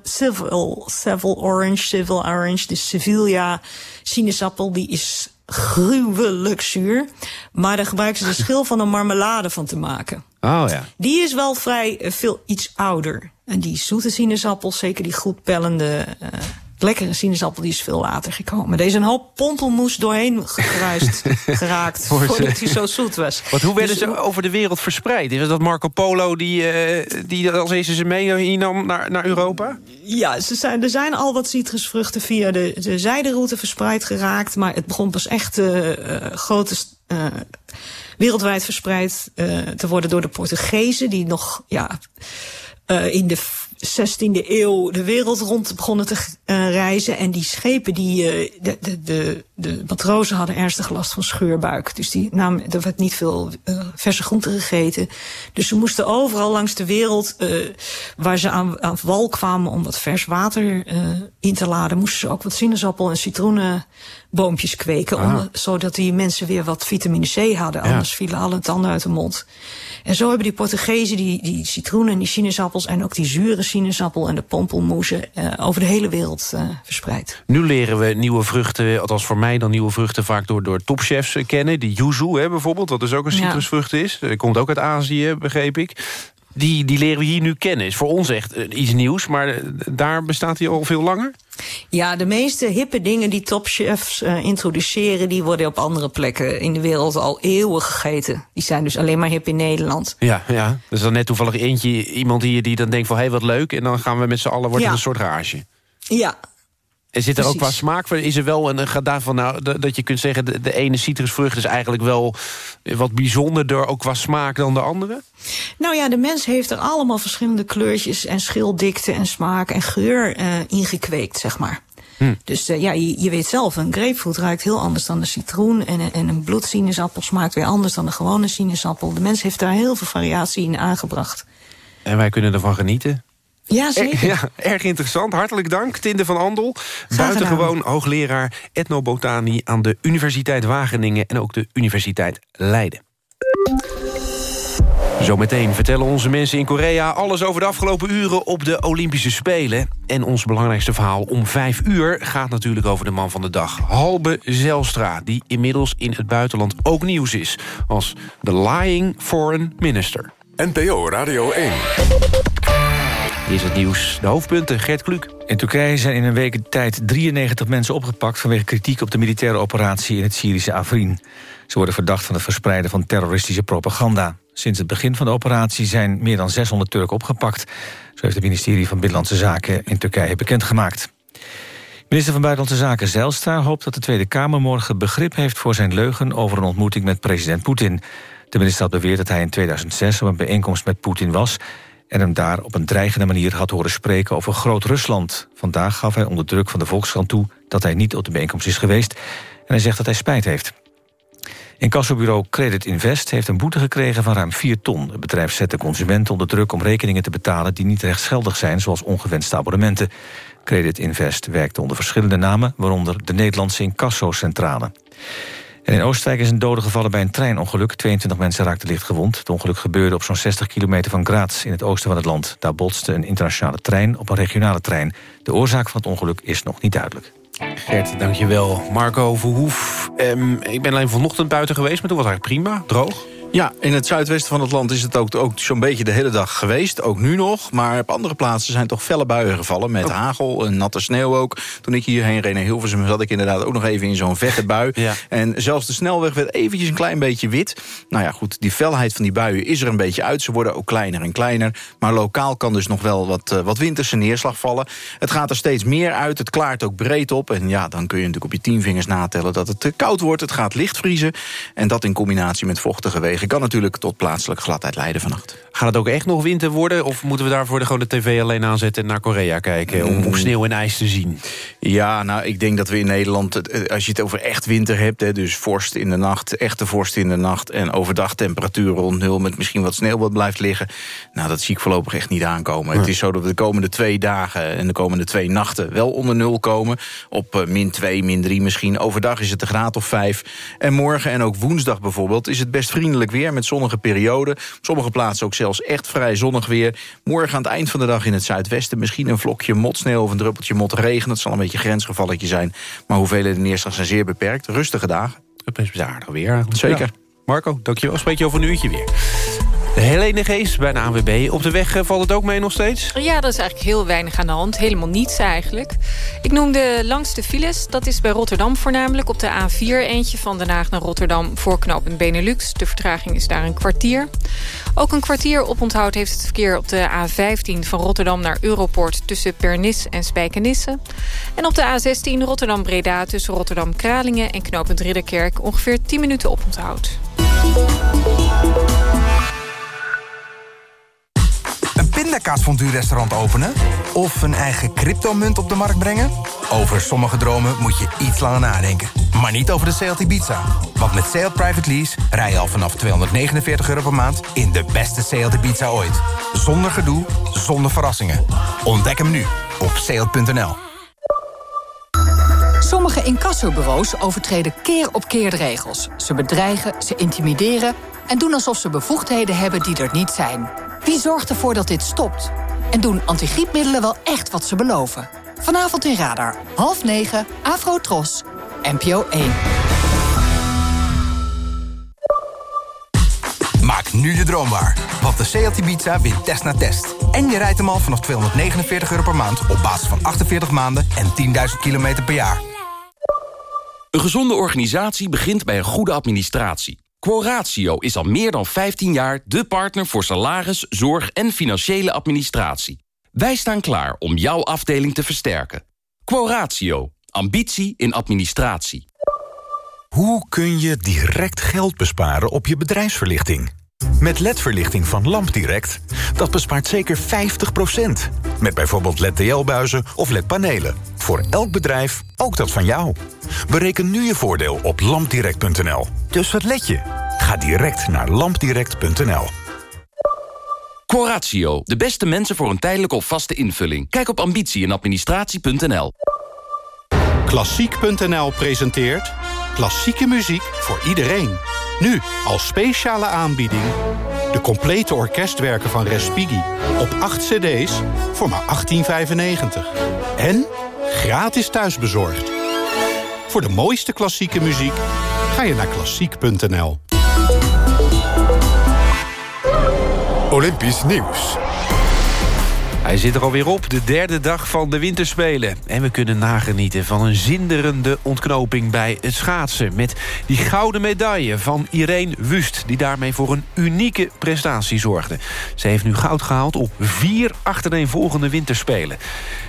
Civil, Civil Orange, Civil Orange... de Sevilla sinaasappel, die is gruwelijk zuur. Maar daar gebruiken ze de schil van een marmelade van te maken. Oh ja. Die is wel vrij eh, veel iets ouder. En die zoete sinaasappel, zeker die goed pellende, lekkere sinaasappel, die is veel later gekomen. Er is een hoop pompelmoes doorheen gekruist geraakt voordat hij zo zoet was. Want hoe werden Dus- ze over de wereld verspreid? Is dat Marco Polo die, eh, die als eerste ze meenam naar, naar Europa? Ja, ze zijn, er zijn al wat citrusvruchten via de, de zijderoute verspreid geraakt. Maar het begon pas echt eh, grote, wereldwijd verspreid te worden door de Portugezen. Die nog ja, in de 16e eeuw de wereld rond begonnen te eh, reizen. En die schepen, die, eh, de, de, de, de matrozen hadden ernstig last van scheurbuik. Dus die namen, er werd niet veel eh, verse groenten gegeten. Dus ze moesten overal langs de wereld, waar ze aan, aan wal kwamen om wat vers water in te laden, moesten ze ook wat sinaasappel en citroenenboompjes kweken. Ah. Om, zodat die mensen weer wat vitamine C hadden. Ja. Anders vielen alle tanden uit de mond. En zo hebben die Portugezen die, die citroenen en die sinaasappels... en ook die zure sinaasappel en de pompelmoezen... eh, over de hele wereld eh, verspreid. Nu leren we nieuwe vruchten, althans voor mij dan nieuwe vruchten... vaak door, door topchefs eh, kennen. Die yuzu hè, bijvoorbeeld, dat dus ook een Ja. citrusvrucht is. Komt ook uit Azië, begreep ik. Die, die leren we hier nu kennen. Is voor ons echt eh, iets nieuws, maar eh, daar bestaat hij al veel langer? Ja, de meeste hippe dingen die topchefs eh, introduceren... die worden op andere plekken in de wereld al eeuwen gegeten. Die zijn dus alleen maar hip in Nederland. Ja, ja. Dus dan net toevallig eentje, iemand hier die dan denkt van... hé, hey, wat leuk, en dan gaan we met z'n allen, Ja. het een soort rage. Ja, En zit er ook qua smaak, is er wel een gaat daarvan nou, dat je kunt zeggen... De, de ene citrusvrucht is eigenlijk wel wat bijzonderder, ook qua smaak dan de andere? Nou ja, de mens heeft er allemaal verschillende kleurtjes en schildikte en smaak en geur eh ingekweekt, zeg maar. Hm. Dus eh, ja, je, je weet zelf, een grapefruit ruikt heel anders dan de citroen. En, een- en een bloedsinaasappel smaakt weer anders dan de gewone sinaasappel. De mens heeft daar heel veel variatie in aangebracht. En wij kunnen ervan genieten. Ja, zeker. Er- ja, erg interessant. Hartelijk dank, Tinde van Andel. Buitengewoon hoogleraar etnobotanie aan de Universiteit Wageningen... en ook de Universiteit Leiden. Zometeen vertellen onze mensen in Korea alles over de afgelopen uren op de Olympische Spelen. En ons belangrijkste verhaal om vijf uur gaat natuurlijk over de man van de dag. Halbe Zelstra, die inmiddels in het buitenland ook nieuws is. Als de lying foreign minister. NPO Radio 1. Hier is het nieuws. De hoofdpunten, Gert Kluk. In Turkije zijn in een week tijd 93 mensen opgepakt... vanwege kritiek op de militaire operatie in het Syrische Afrin. Ze worden verdacht van het verspreiden van terroristische propaganda. Sinds het begin van de operatie zijn meer dan 600 Turken opgepakt. Zo heeft het ministerie van Binnenlandse Zaken in Turkije bekendgemaakt. Minister van Buitenlandse Zaken Zijlstra hoopt dat de Tweede Kamer morgen begrip heeft voor zijn leugen over een ontmoeting met president Poetin. De minister had beweerd dat hij in 2006 op een bijeenkomst met Poetin was en hem daar op een dreigende manier had horen spreken over Groot-Rusland. Vandaag gaf hij onder druk van de Volkskrant toe dat hij niet op de bijeenkomst is geweest en hij zegt dat hij spijt heeft. Incassobureau Credit Invest heeft een boete gekregen van ruim 4 ton. Het bedrijf zet de consumenten onder druk om rekeningen te betalen... die niet rechtsgeldig zijn, zoals ongewenste abonnementen. Credit Invest werkte onder verschillende namen... waaronder de Nederlandse Incassocentrale. En in Oostenrijk is een dode gevallen bij een treinongeluk. 22 mensen raakten licht gewond. Het ongeluk gebeurde op zo'n 60 kilometer van Graz in het oosten van het land. Daar botste een internationale trein op een regionale trein. De oorzaak van het ongeluk is nog niet duidelijk. Gert, dankjewel. Marco Verhoef, ehm, ik ben alleen vanochtend buiten geweest... maar toen was eigenlijk prima, droog. Ja, in het zuidwesten van het land is het ook, ook zo'n beetje de hele dag geweest. Ook nu nog. Maar op andere plaatsen zijn toch felle buien gevallen. Met hagel en natte sneeuw ook. Toen ik hierheen reed naar Hilversum zat ik inderdaad ook nog even in zo'n vette bui. En zelfs de snelweg werd eventjes een klein beetje wit. Nou ja, goed, die felheid van die buien is er een beetje uit. Ze worden ook kleiner en kleiner. Maar lokaal kan dus nog wel wat, uh, wat winterse neerslag vallen. Het gaat er steeds meer uit. Het klaart ook breed op. En ja, dan kun je natuurlijk op je tien vingers natellen dat het te koud wordt. Het gaat licht vriezen. En dat in combinatie met vochtige wegen kan natuurlijk tot plaatselijke gladheid leiden vannacht. Gaat het ook echt nog winter worden? Of moeten we daarvoor de, gewoon de tv alleen aanzetten en naar Korea kijken... om, om sneeuw en ijs te zien? Ja, nou, ik denk dat we in Nederland, als je het over echt winter hebt... Hè, dus vorst in de nacht, echte vorst in de nacht... en overdag temperatuur rond nul met misschien wat sneeuw wat blijft liggen... nou, dat zie ik voorlopig echt niet aankomen. Het is zo dat we de komende twee dagen en de komende twee nachten... wel onder nul komen, op uh, min 2, min 3 misschien. Overdag is het een graad of 5. En morgen en ook woensdag bijvoorbeeld is het best vriendelijk weer... met zonnige perioden. Op sommige plaatsen ook zelfs echt vrij zonnig weer. Morgen aan het eind van de dag in het zuidwesten... misschien een vlokje motsneeuw of een druppeltje motregen. Dat zal een beetje grensgevalletje zijn. Maar hoeveelheden neerslag zijn zeer beperkt. Rustige dagen. Het is aardig weer. Zeker. Ja. Marco, dankjewel. Spreek je over een uurtje weer. Helene Geest bij de ANWB. Op de weg valt het ook mee nog steeds? Ja, dat is eigenlijk heel weinig aan de hand. Helemaal niets eigenlijk. Ik noem de langste files. Dat is bij Rotterdam voornamelijk. Op de A4 eentje van Den Haag naar Rotterdam voor knooppunt Benelux. De vertraging is daar een kwartier. Ook een kwartier oponthoud heeft het verkeer op de A15 van Rotterdam naar Europort... tussen Pernis en Spijkenisse. En op de A16 Rotterdam-Breda tussen Rotterdam-Kralingen en knooppunt Ridderkerk... ongeveer 10 minuten oponthoud. Pindakaasfondue-restaurant openen? Of een eigen cryptomunt op de markt brengen? Over sommige dromen moet je iets langer nadenken. Maar niet over de Seat Ibiza. Want met Seat Private Lease rij je al vanaf 249 euro per maand... in de beste Seat Ibiza ooit. Zonder gedoe, zonder verrassingen. Ontdek hem nu op seat.nl. Sommige incassobureaus overtreden keer op keer de regels. Ze bedreigen, ze intimideren en doen alsof ze bevoegdheden hebben die er niet zijn. Wie zorgt ervoor dat dit stopt? En doen antigriepmiddelen wel echt wat ze beloven? Vanavond in Radar, half negen, Afro-Tros, NPO 1. Maak nu je droom waar. Want de Seat Ibiza wint test na test. En je rijdt hem al vanaf 249 euro per maand... op basis van 48 maanden en 10.000 kilometer per jaar. Een gezonde organisatie begint bij een goede administratie. Quoratio is al meer dan 15 jaar de partner voor salaris, zorg en financiële administratie. Wij staan klaar om jouw afdeling te versterken. Quoratio. Ambitie in administratie. Hoe kun je direct geld besparen op je bedrijfsverlichting? Met LED-verlichting van LampDirect, dat bespaart zeker 50%. Met bijvoorbeeld LED-TL-buizen of LED-panelen. Voor elk bedrijf, ook dat van jou. Bereken nu je voordeel op lampdirect.nl. Dus wat let je? Ga direct naar lampdirect.nl. Quoratio, de beste mensen voor een tijdelijke of vaste invulling. Kijk op ambitie en administratie.nl. Klassiek.nl presenteert... Klassieke muziek voor iedereen. Nu als speciale aanbieding... de complete orkestwerken van Respighi op 8 cd's voor maar 18,95. En gratis thuisbezorgd. Voor de mooiste klassieke muziek ga je naar klassiek.nl. Olympisch nieuws. Hij zit er alweer op, de derde dag van de winterspelen. En we kunnen nagenieten van een zinderende ontknoping bij het schaatsen... met die gouden medaille van Irene Wust... die daarmee voor een unieke prestatie zorgde. Ze heeft nu goud gehaald op vier achtereenvolgende winterspelen.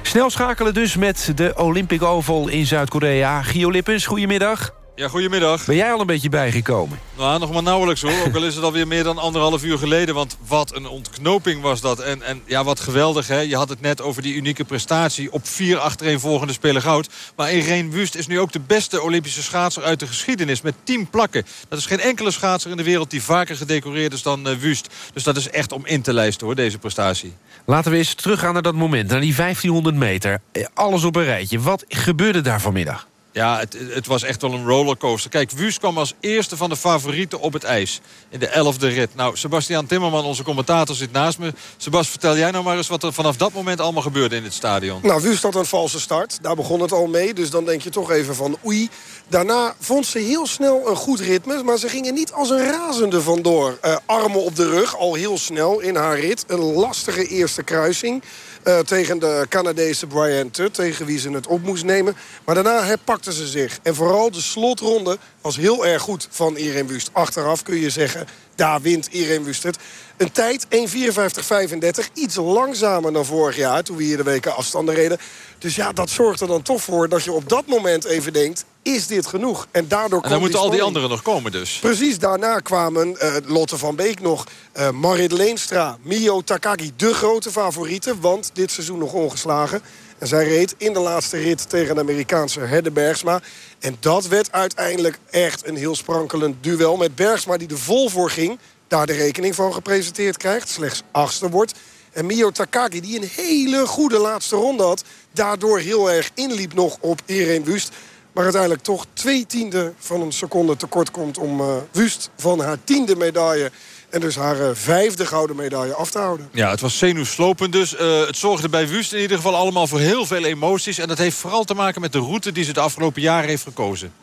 Snel schakelen dus met de Olympic Oval in Zuid-Korea. Gio Lippens, goedemiddag. Ja, goedemiddag. Ben jij al een beetje bijgekomen? Nou, nog maar nauwelijks hoor. Ook al is het alweer meer dan anderhalf uur geleden. Want wat een ontknoping was dat. En, en ja, wat geweldig hè. Je had het net over die unieke prestatie op vier achtereenvolgende spelen goud. Maar Irene Wust is nu ook de beste Olympische schaatser uit de geschiedenis. Met tien plakken. Dat is geen enkele schaatser in de wereld die vaker gedecoreerd is dan uh, Wust. Dus dat is echt om in te lijsten hoor, deze prestatie. Laten we eens teruggaan naar dat moment. Naar die 1500 meter. Alles op een rijtje. Wat gebeurde daar vanmiddag? Ja, het, het was echt wel een rollercoaster. Kijk, Wust kwam als eerste van de favorieten op het ijs. In de elfde rit. Nou, Sebastian Timmerman, onze commentator, zit naast me. Sebas, vertel jij nou maar eens wat er vanaf dat moment allemaal gebeurde in het stadion. Nou, Wust had een valse start. Daar begon het al mee. Dus dan denk je toch even van oei. Daarna vond ze heel snel een goed ritme. Maar ze gingen niet als een razende vandoor. Uh, armen op de rug, al heel snel in haar rit. Een lastige eerste kruising. Uh, tegen de Canadese Brian Tutt, tegen wie ze het op moest nemen. Maar daarna herpakte ze zich. En vooral de slotronde was heel erg goed van Irene Wust. Achteraf kun je zeggen, daar wint Irene Wust het. Een tijd, 1.54.35, iets langzamer dan vorig jaar... toen we hier de weken afstanden reden. Dus ja, dat zorgt er dan toch voor dat je op dat moment even denkt... is dit genoeg? En daardoor en dan moeten al die anderen nog komen dus. Precies, daarna kwamen uh, Lotte van Beek nog... Uh, Marit Leenstra, Mio Takagi, de grote favorieten... want dit seizoen nog ongeslagen... En zij reed in de laatste rit tegen de Amerikaanse Hedde Bergsma. En dat werd uiteindelijk echt een heel sprankelend duel met Bergsma... die er vol voor ging, daar de rekening van gepresenteerd krijgt. Slechts achtste wordt. En Mio Takagi, die een hele goede laatste ronde had... daardoor heel erg inliep nog op Irene Wust. Maar uiteindelijk toch twee tiende van een seconde tekort komt... om uh, Wust van haar tiende medaille en dus haar uh, vijfde gouden medaille af te houden. Ja, het was zenuwslopend dus. Uh, het zorgde bij Wust in ieder geval allemaal voor heel veel emoties. En dat heeft vooral te maken met de route die ze de afgelopen jaren heeft gekozen.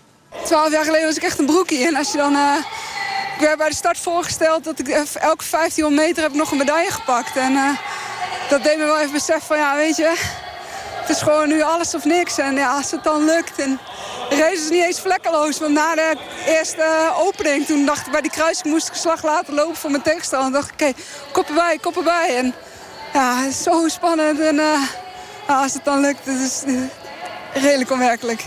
Twaalf jaar geleden was ik echt een broekie. En als je dan... Uh, ik werd bij de start voorgesteld dat ik elke 1500 meter heb nog een medaille gepakt. En dat deed me wel even beseffen van ja, weet je... Het is gewoon nu alles of niks. En ja, als het dan lukt... En de race is niet eens vlekkeloos. Want na de eerste opening, toen dacht ik bij die kruising moest ik slag laten lopen voor mijn tegenstander. dacht ik, oké, okay, kop erbij, kop erbij. En ja, het is zo spannend. En uh, ja, als het dan lukt, het is uh, redelijk onwerkelijk.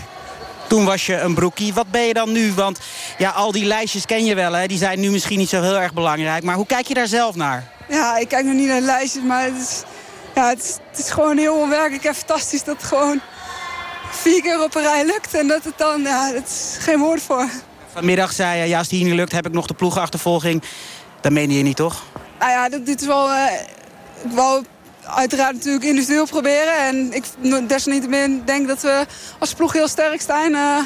Toen was je een broekie. Wat ben je dan nu? Want ja, al die lijstjes ken je wel. Hè? Die zijn nu misschien niet zo heel erg belangrijk. Maar hoe kijk je daar zelf naar? Ja, ik kijk nog niet naar de lijstjes. Maar het is, ja, het is, het is gewoon heel onwerkelijk en fantastisch dat het gewoon vier keer op een rij lukt. En dat het dan, ja, dat is geen woord voor. Vanmiddag zei je, ja, als het hier niet lukt, heb ik nog de ploegachtervolging. Dat meen je niet, toch? Nou ja, dit, dit is wel... Uh, ik wou uiteraard natuurlijk individueel proberen. En ik desniettemin denk dat we als ploeg heel sterk zijn. Uh,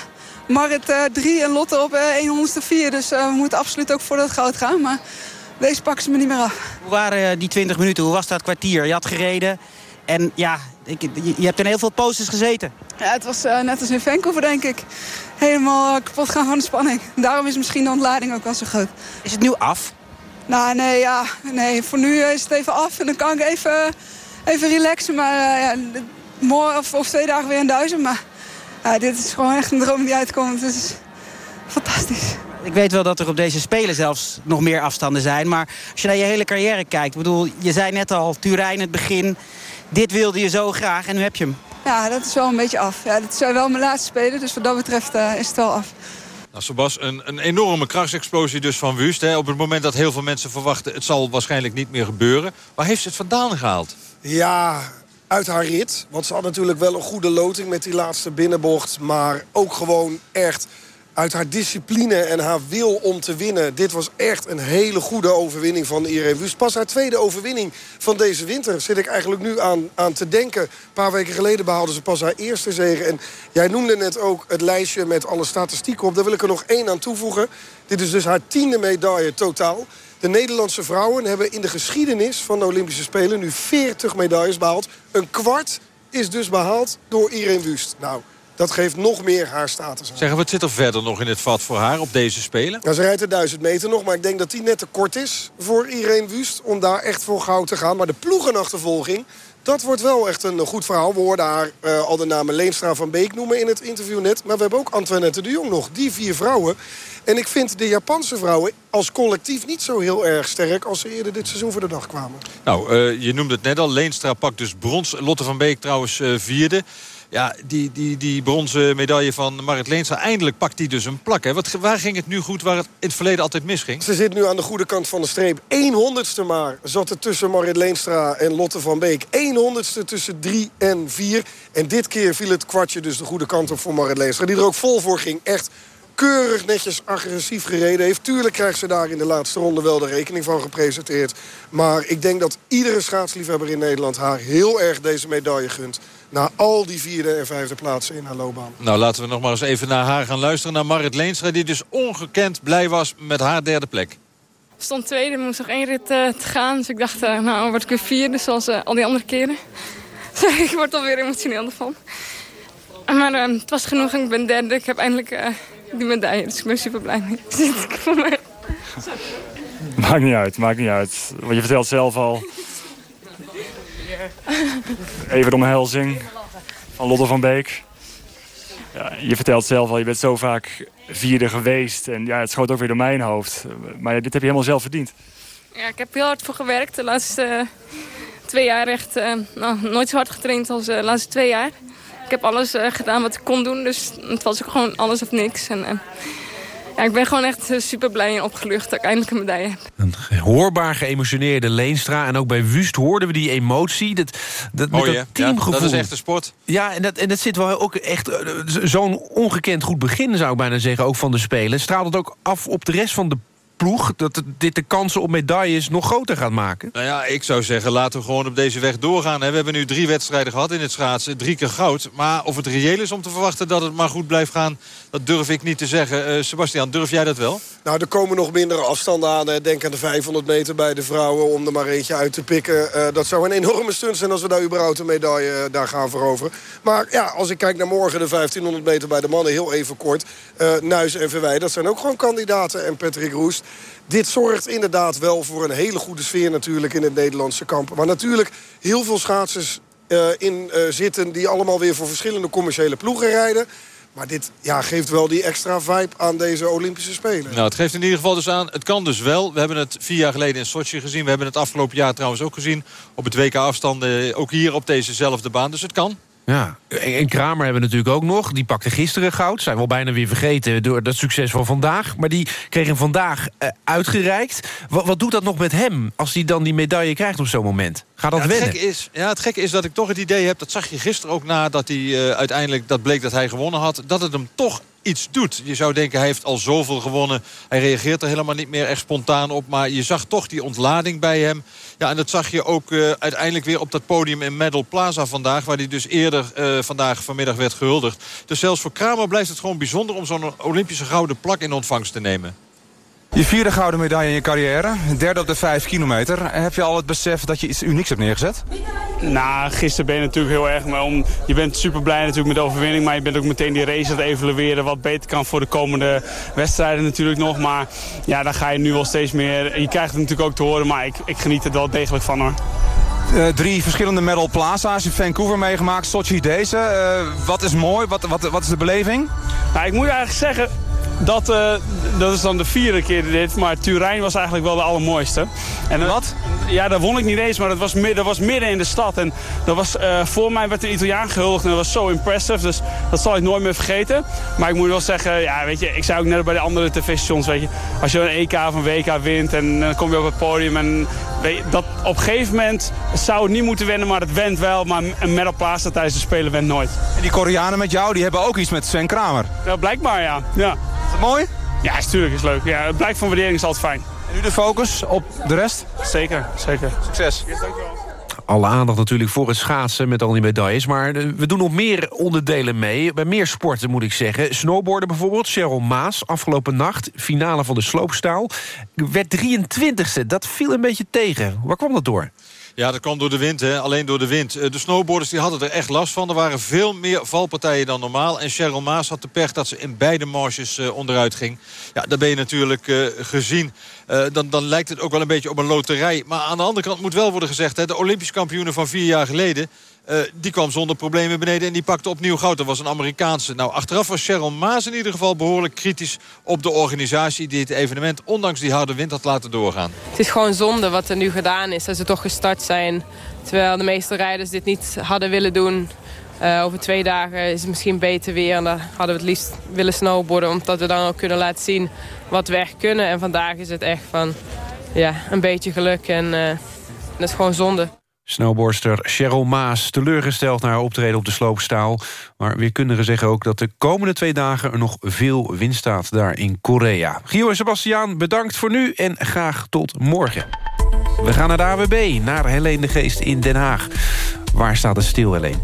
Marit uh, 3 en Lotte op uh, 104. Dus we moeten absoluut ook voor dat goud gaan. Maar deze pakken ze me niet meer af. Hoe waren die 20 minuten? Hoe was dat kwartier? Je had gereden. En ja, ik, je hebt in heel veel posters gezeten. Ja, het was uh, net als in Vancouver, denk ik. Helemaal uh, kapot gaan van de spanning. Daarom is misschien de ontlading ook wel zo groot. Is het nu af? Nou, nee, ja. Nee, voor nu is het even af. En dan kan ik even, even relaxen. Maar uh, ja, morgen of, of, twee dagen weer een duizend. Maar dit is gewoon echt een droom die uitkomt. Het is fantastisch. Ik weet wel dat er op deze Spelen zelfs nog meer afstanden zijn. Maar als je naar je hele carrière kijkt... bedoel, je zei net al, Turijn het begin... dit wilde je zo graag en nu heb je hem. Ja, dat is wel een beetje af. Ja, dit zijn wel mijn laatste Spelen, dus wat dat betreft uh, is het wel af. Nou, Sebas, een, een enorme krachtsexplosie dus van Wust. Hè. Op het moment dat heel veel mensen verwachten... het zal waarschijnlijk niet meer gebeuren. Waar heeft ze het vandaan gehaald? Ja, uit haar rit. Want ze had natuurlijk wel een goede loting met die laatste binnenbocht. Maar ook gewoon echt uit haar discipline en haar wil om te winnen. Dit was echt een hele goede overwinning van Irene Wust. Pas haar tweede overwinning van deze winter zit ik eigenlijk nu aan, aan te denken. Een paar weken geleden behaalde ze pas haar eerste zege. En jij noemde net ook het lijstje met alle statistieken op. Daar wil ik er nog één aan toevoegen. Dit is dus haar tiende medaille totaal. De Nederlandse vrouwen hebben in de geschiedenis van de Olympische Spelen... nu 40 medailles behaald. Een kwart is dus behaald door Irene Wust. Nou, dat geeft nog meer haar status aan. Zeggen, wat zit er verder nog in het vat voor haar op deze Spelen? Nou, ze rijdt de 1000 meter nog, maar ik denk dat die net te kort is... voor Irene Wust om daar echt voor goud te gaan. Maar de ploegenachtervolging, dat wordt wel echt een goed verhaal. We hoorden haar uh, al de namen Leenstra van Beek noemen in het interview net. Maar we hebben ook Antoinette de Jong nog. Die vier vrouwen. En ik vind de Japanse vrouwen als collectief niet zo heel erg sterk... als ze eerder dit seizoen voor de dag kwamen. Nou, uh, je noemde het net al. Leenstra pakt dus brons. Lotte van Beek trouwens uh, vierde. Ja, die, die, die bronzen medaille van Marit Leenstra, eindelijk pakt hij dus een plak. Hè? Wat, waar ging het nu goed waar het in het verleden altijd misging? Ze zit nu aan de goede kant van de streep. 1 honderdste maar zat er tussen Marit Leenstra en Lotte van Beek. 1 honderdste tussen 3 en 4. En dit keer viel het kwartje dus de goede kant op voor Marit Leenstra. Die er ook vol voor ging. Echt keurig netjes agressief gereden heeft. Tuurlijk krijgt ze daar in de laatste ronde wel de rekening van gepresenteerd. Maar ik denk dat iedere schaatsliefhebber in Nederland haar heel erg deze medaille gunt. Na al die vierde en vijfde plaatsen in haar loopbaan. Nou, laten we nog maar eens even naar haar gaan luisteren. Naar Marit Leenstra, die dus ongekend blij was met haar derde plek. Ik stond tweede, moest nog één rit uh, te gaan. Dus ik dacht, uh, nou word ik weer vierde, zoals uh, al die andere keren. ik word alweer emotioneel ervan. Maar het was genoeg en ik ben derde. Ik heb eindelijk die medaille, dus ik ben super blij mee. ik voel me... Maakt niet uit, maakt niet uit. Want je vertelt zelf al. Even omhelzing van Lotte van Beek. Ja, je vertelt zelf al, je bent zo vaak vierde geweest. En ja, het schoot ook weer door mijn hoofd. Maar dit heb je helemaal zelf verdiend. Ja, ik heb heel hard voor gewerkt. De laatste twee jaar echt uh, nou, nooit zo hard getraind als de laatste twee jaar. Ik heb alles gedaan wat ik kon doen. Dus het was ook gewoon alles of niks. En, ja, ik ben gewoon echt super blij en opgelucht dat ik eindelijk een medaille heb. Een hoorbaar geëmotioneerde Leenstra. En ook bij Wust hoorden we die emotie. Dat, dat, dat teamgevoel. Ja, dat is echt een sport. Ja, en dat, en dat zit wel ook echt zo'n ongekend goed begin, zou ik bijna zeggen, ook van de Spelen. Straalt het ook af op de rest van de ploeg... dat dit de kansen op medailles nog groter gaat maken? Nou ja, ik zou zeggen, laten we gewoon op deze weg doorgaan. We hebben nu drie wedstrijden gehad in het schaatsen. Drie keer goud. Maar of het reëel is om te verwachten dat het maar goed blijft gaan... dat durf ik niet te zeggen. Uh, Sebastian, durf jij dat wel? Nou, er komen nog mindere afstanden aan. Denk aan de 500 meter bij de vrouwen om er maar eentje uit te pikken. Uh, dat zou een enorme stunt zijn als we daar überhaupt een medaille uh, daar gaan veroveren. Maar ja, als ik kijk naar morgen de 1500 meter bij de mannen, heel even kort. Uh, Nuis en Verwij, dat zijn ook gewoon kandidaten. En Patrick Roest. Dit zorgt inderdaad wel voor een hele goede sfeer natuurlijk in het Nederlandse kamp. Maar natuurlijk heel veel schaatsers uh, in uh, zitten... die allemaal weer voor verschillende commerciële ploegen rijden. Maar dit ja, geeft wel die extra vibe aan deze Olympische Spelen. Nou, het geeft in ieder geval dus aan, het kan dus wel. We hebben het vier jaar geleden in Sochi gezien. We hebben het afgelopen jaar trouwens ook gezien. Op het WK afstanden, ook hier op dezezelfde baan. Dus het kan. Ja, en Kramer hebben we natuurlijk ook nog. Die pakte gisteren goud. Zijn we al bijna weer vergeten door dat succes van vandaag. Maar die kreeg hem vandaag uh, uitgereikt. Wat, wat, doet dat nog met hem als hij dan die medaille krijgt op zo'n moment? Gaat dat ja, het wennen? Gekke is, ja, het gekke is dat ik toch het idee heb... dat zag je gisteren ook nadat hij uh, uiteindelijk dat bleek dat hij gewonnen had... dat het hem toch iets doet. Je zou denken, hij heeft al zoveel gewonnen. Hij reageert er helemaal niet meer echt spontaan op. Maar je zag toch die ontlading bij hem. Ja, en dat zag je ook uh, uiteindelijk weer op dat podium in Medal Plaza vandaag. Waar hij dus eerder uh, vandaag vanmiddag werd gehuldigd. Dus zelfs voor Kramer blijft het gewoon bijzonder... om zo'n Olympische gouden plak in ontvangst te nemen. Je vierde gouden medaille in je carrière. Derde op de vijf kilometer. Heb je al het besef dat je iets unieks hebt neergezet? Nou, gisteren ben je natuurlijk heel erg... Om, je bent super blij natuurlijk met de overwinning. Maar je bent ook meteen die race aan het evalueren. Wat beter kan voor de komende wedstrijden natuurlijk nog. Maar ja, daar ga je nu wel steeds meer... Je krijgt het natuurlijk ook te horen. Maar ik, ik geniet er wel degelijk van hoor. Uh, drie verschillende medal plaza's in Vancouver meegemaakt. Sochi deze. Uh, wat is mooi? Wat, wat, wat is de beleving? Nou, ik moet eigenlijk zeggen dat, uh, dat is dan de vierde keer dit. Maar Turijn was eigenlijk wel de allermooiste. En wat? Ja, daar won ik niet eens, maar dat was, dat was midden in de stad. En dat was, uh, voor mij werd een Italiaan gehuldigd en dat was zo impressive. Dus dat zal ik nooit meer vergeten. Maar ik moet wel zeggen, ja, weet je, ik zei ook net bij de andere tv-stations, weet je. Als je een EK of een WK wint en dan kom je op het podium. En weet je, dat, op een gegeven moment zou het niet moeten wennen, maar het went wel. Maar een medal plaza tijdens de Spelen went nooit. En die Koreanen met jou, die hebben ook iets met Sven Kramer. Ja, blijkbaar ja. ja. Is mooi? Ja, natuurlijk is leuk. Ja, het blijkt van waardering is altijd fijn. En nu de focus op de rest? Zeker, zeker. Succes. Yes, dankjewel. Alle aandacht natuurlijk voor het schaatsen met al die medailles. Maar we doen nog meer onderdelen mee. Bij meer sporten moet ik zeggen. Snowboarden bijvoorbeeld. Cheryl Maas, afgelopen nacht. Finale van de sloopstaal. Werd 23ste. Dat viel een beetje tegen. Waar kwam dat door? Ja, dat kwam door de wind, hè? alleen door de wind. De snowboarders die hadden er echt last van. Er waren veel meer valpartijen dan normaal. En Cheryl Maas had de pech dat ze in beide marges uh, onderuit ging. Ja, daar ben je natuurlijk uh, gezien. Dan, dan lijkt het ook wel een beetje op een loterij. Maar aan de andere kant moet wel worden gezegd... Hè, de Olympisch kampioenen van vier jaar geleden... Uh, die kwam zonder problemen beneden en die pakte opnieuw goud. Dat was een Amerikaanse. Nou, achteraf was Cheryl Maas in ieder geval behoorlijk kritisch op de organisatie... die het evenement, ondanks die harde wind, had laten doorgaan. Het is gewoon zonde wat er nu gedaan is, dat ze toch gestart zijn. Terwijl de meeste rijders dit niet hadden willen doen. Uh, over twee dagen is het misschien beter weer. En dan hadden we het liefst willen snowboarden... omdat we dan ook kunnen laten zien wat we echt kunnen. En vandaag is het echt van ja, een beetje geluk en uh, dat is gewoon zonde. Snowboardster Cheryl Maas teleurgesteld naar haar optreden op de sloopstaal. Maar weerkundigen zeggen ook dat de komende twee dagen... er nog veel wind staat daar in Korea. Gio en Sebastiaan, bedankt voor nu en graag tot morgen. We gaan naar de AWB, naar Helene de Geest in Den Haag. Waar staat het stil, Helene?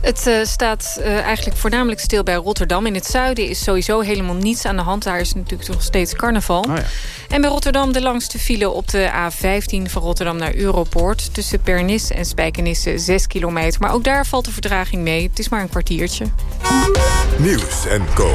Het uh, staat uh, eigenlijk voornamelijk stil bij Rotterdam. In het zuiden is sowieso helemaal niets aan de hand. Daar is natuurlijk nog steeds carnaval. Oh ja. En bij Rotterdam de langste file op de A15 van Rotterdam naar Europoort. Tussen Pernis en Spijkenisse 6 kilometer. Maar ook daar valt de verdraging mee. Het is maar een kwartiertje. Nieuws en Co.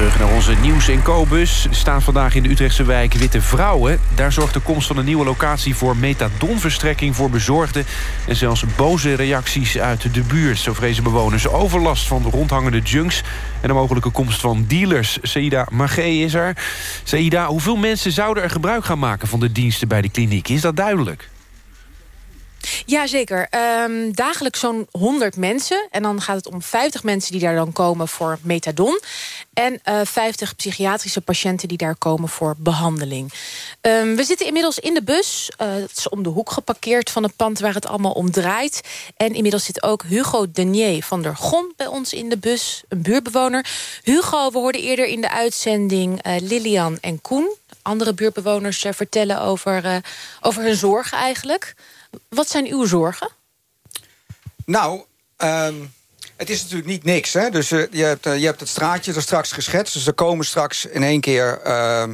Terug naar onze Nieuws en Co-bus. staan vandaag in de Utrechtse wijk Witte Vrouwen. Daar zorgt de komst van een nieuwe locatie voor metadonverstrekking voor bezorgden... en zelfs boze reacties uit de buurt. Zo vrezen bewoners overlast van rondhangende junks... en de mogelijke komst van dealers. Saida Magé is er. Saida, hoeveel mensen zouden er gebruik gaan maken... van de diensten bij de kliniek? Is dat duidelijk? Jazeker. Um, dagelijks zo'n 100 mensen. En dan gaat het om 50 mensen die daar dan komen voor metadon. En uh, 50 psychiatrische patiënten die daar komen voor behandeling. Um, we zitten inmiddels in de bus. Uh, het is om de hoek geparkeerd van het pand waar het allemaal om draait. En inmiddels zit ook Hugo Denier van der Gon bij ons in de bus. Een buurtbewoner. Hugo, we hoorden eerder in de uitzending uh, Lilian en Koen. Andere buurtbewoners vertellen over, over hun zorgen eigenlijk. Wat zijn uw zorgen? Nou, um, het is natuurlijk niet niks. Hè? Dus uh, je, hebt, uh, je hebt het straatje er straks geschetst. Dus er komen straks in één keer uh,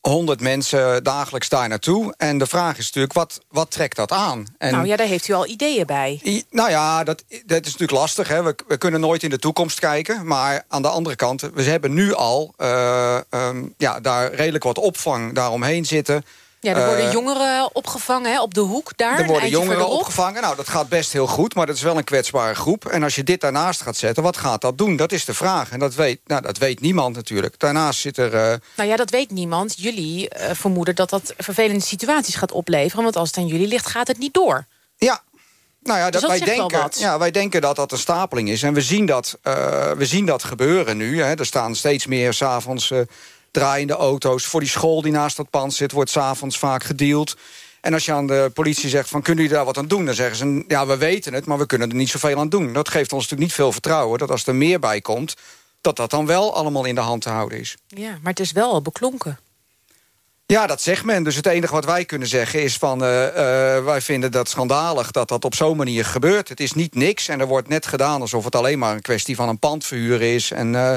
100 mensen dagelijks daar naartoe. En de vraag is natuurlijk, wat, wat trekt dat aan? En, nou ja, daar heeft u al ideeën bij. I, nou ja, dat, dat is natuurlijk lastig. Hè? We, we, kunnen nooit in de toekomst kijken. Maar aan de andere kant, we hebben nu al um, ja, daar redelijk wat opvang daaromheen zitten... Ja, er worden uh, jongeren opgevangen hè, op de hoek daar. Er worden jongeren verderop. opgevangen. Nou, dat gaat best heel goed, maar dat is wel een kwetsbare groep. En als je dit daarnaast gaat zetten, wat gaat dat doen? Dat is de vraag. En dat weet, nou, dat weet niemand natuurlijk. Daarnaast zit er... Uh... Nou ja, dat weet niemand. Jullie uh, vermoeden dat dat vervelende situaties gaat opleveren. Want als het aan jullie ligt, gaat het niet door. Ja, nou ja, dus dat, dat wij, denken, ja, wij denken dat dat een stapeling is. En we zien dat, uh, we zien dat gebeuren nu. Hè. Er staan steeds meer s'avonds uh, draaiende auto's. Voor die school die naast dat pand zit, wordt s'avonds vaak gedeeld. En als je aan de politie zegt van kunnen jullie daar wat aan doen... dan zeggen ze, ja, we weten het, maar we kunnen er niet zoveel aan doen. Dat geeft ons natuurlijk niet veel vertrouwen dat als er meer bij komt... dat dat dan wel allemaal in de hand te houden is. Ja, maar het is wel al beklonken. Ja, dat zegt men. Dus het enige wat wij kunnen zeggen is van... Uh, uh, wij vinden dat schandalig dat dat op zo'n manier gebeurt. Het is niet niks en er wordt net gedaan alsof het alleen maar een kwestie van een pand verhuren is... En, uh,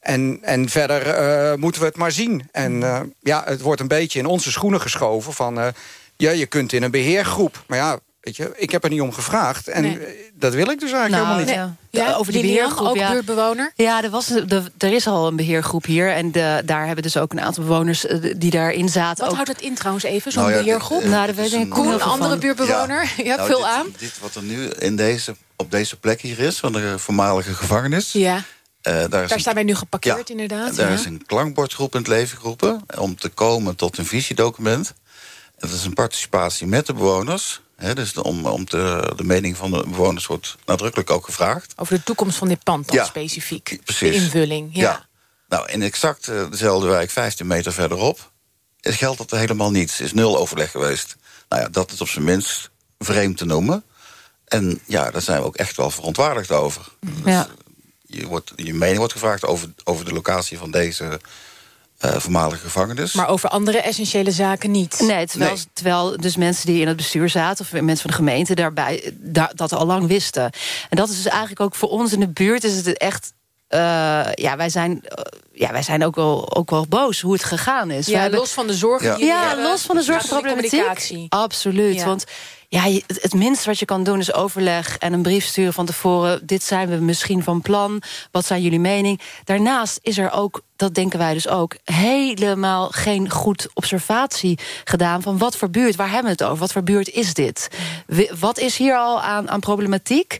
en, en verder uh, moeten we het maar zien. En uh, ja, het wordt een beetje in onze schoenen geschoven van... Uh, ja, je kunt in een beheergroep. Maar ja, weet je, ik heb er niet om gevraagd. En nee. dat wil ik dus eigenlijk nou, helemaal niet. Nee. Ja, over die beheergroep, ook ja. buurtbewoner? Ja, er, was, de, er is al een beheergroep hier. En de, daar hebben dus ook een aantal bewoners die daarin zaten. Wat ook... houdt het in trouwens even, zo'n nou ja, beheergroep? nou, weet ik Koen, een andere van. buurtbewoner. Ja, je hebt nou, veel dit, aan. Dit wat er nu in deze, op deze plek hier is, van de voormalige gevangenis... Ja. Uh, daar daar een, staan wij nu geparkeerd, ja, inderdaad. Daar ja. is een klankbordgroep in het leven geroepen... om te komen tot een visiedocument. Dat is een participatie met de bewoners. Hè, dus de, om, om te, de mening van de bewoners wordt nadrukkelijk ook gevraagd. Over de toekomst van dit pand dan ja, specifiek. Precies. De invulling, ja. ja. Nou, in exact uh, dezelfde wijk, 15 meter verderop... geldt dat er helemaal niets. is nul overleg geweest. Nou ja, dat is op zijn minst vreemd te noemen. En ja, daar zijn we ook echt wel verontwaardigd over. Ja. Dus, je, wordt, je mening wordt gevraagd over, over de locatie van deze uh, voormalige gevangenis. Maar over andere essentiële zaken niet? Nee terwijl, nee, terwijl, dus mensen die in het bestuur zaten... of mensen van de gemeente daarbij da dat al lang wisten. En dat is dus eigenlijk ook voor ons in de buurt... is het echt ja, wij zijn, uh, ja, wij zijn ook wel, ook wel boos hoe het gegaan is. Ja, hebben, los van de zorgen ja. ja, los van de zorgproblematiek. Absoluut, ja. want ja, het, het minste wat je kan doen is overleg en een brief sturen van tevoren. Dit zijn we misschien van plan. Wat zijn jullie mening? Daarnaast is er ook, dat denken wij dus ook... helemaal geen goed observatie gedaan van wat voor buurt... waar hebben we het over? Wat voor buurt is dit? Wat is hier al aan, aan problematiek?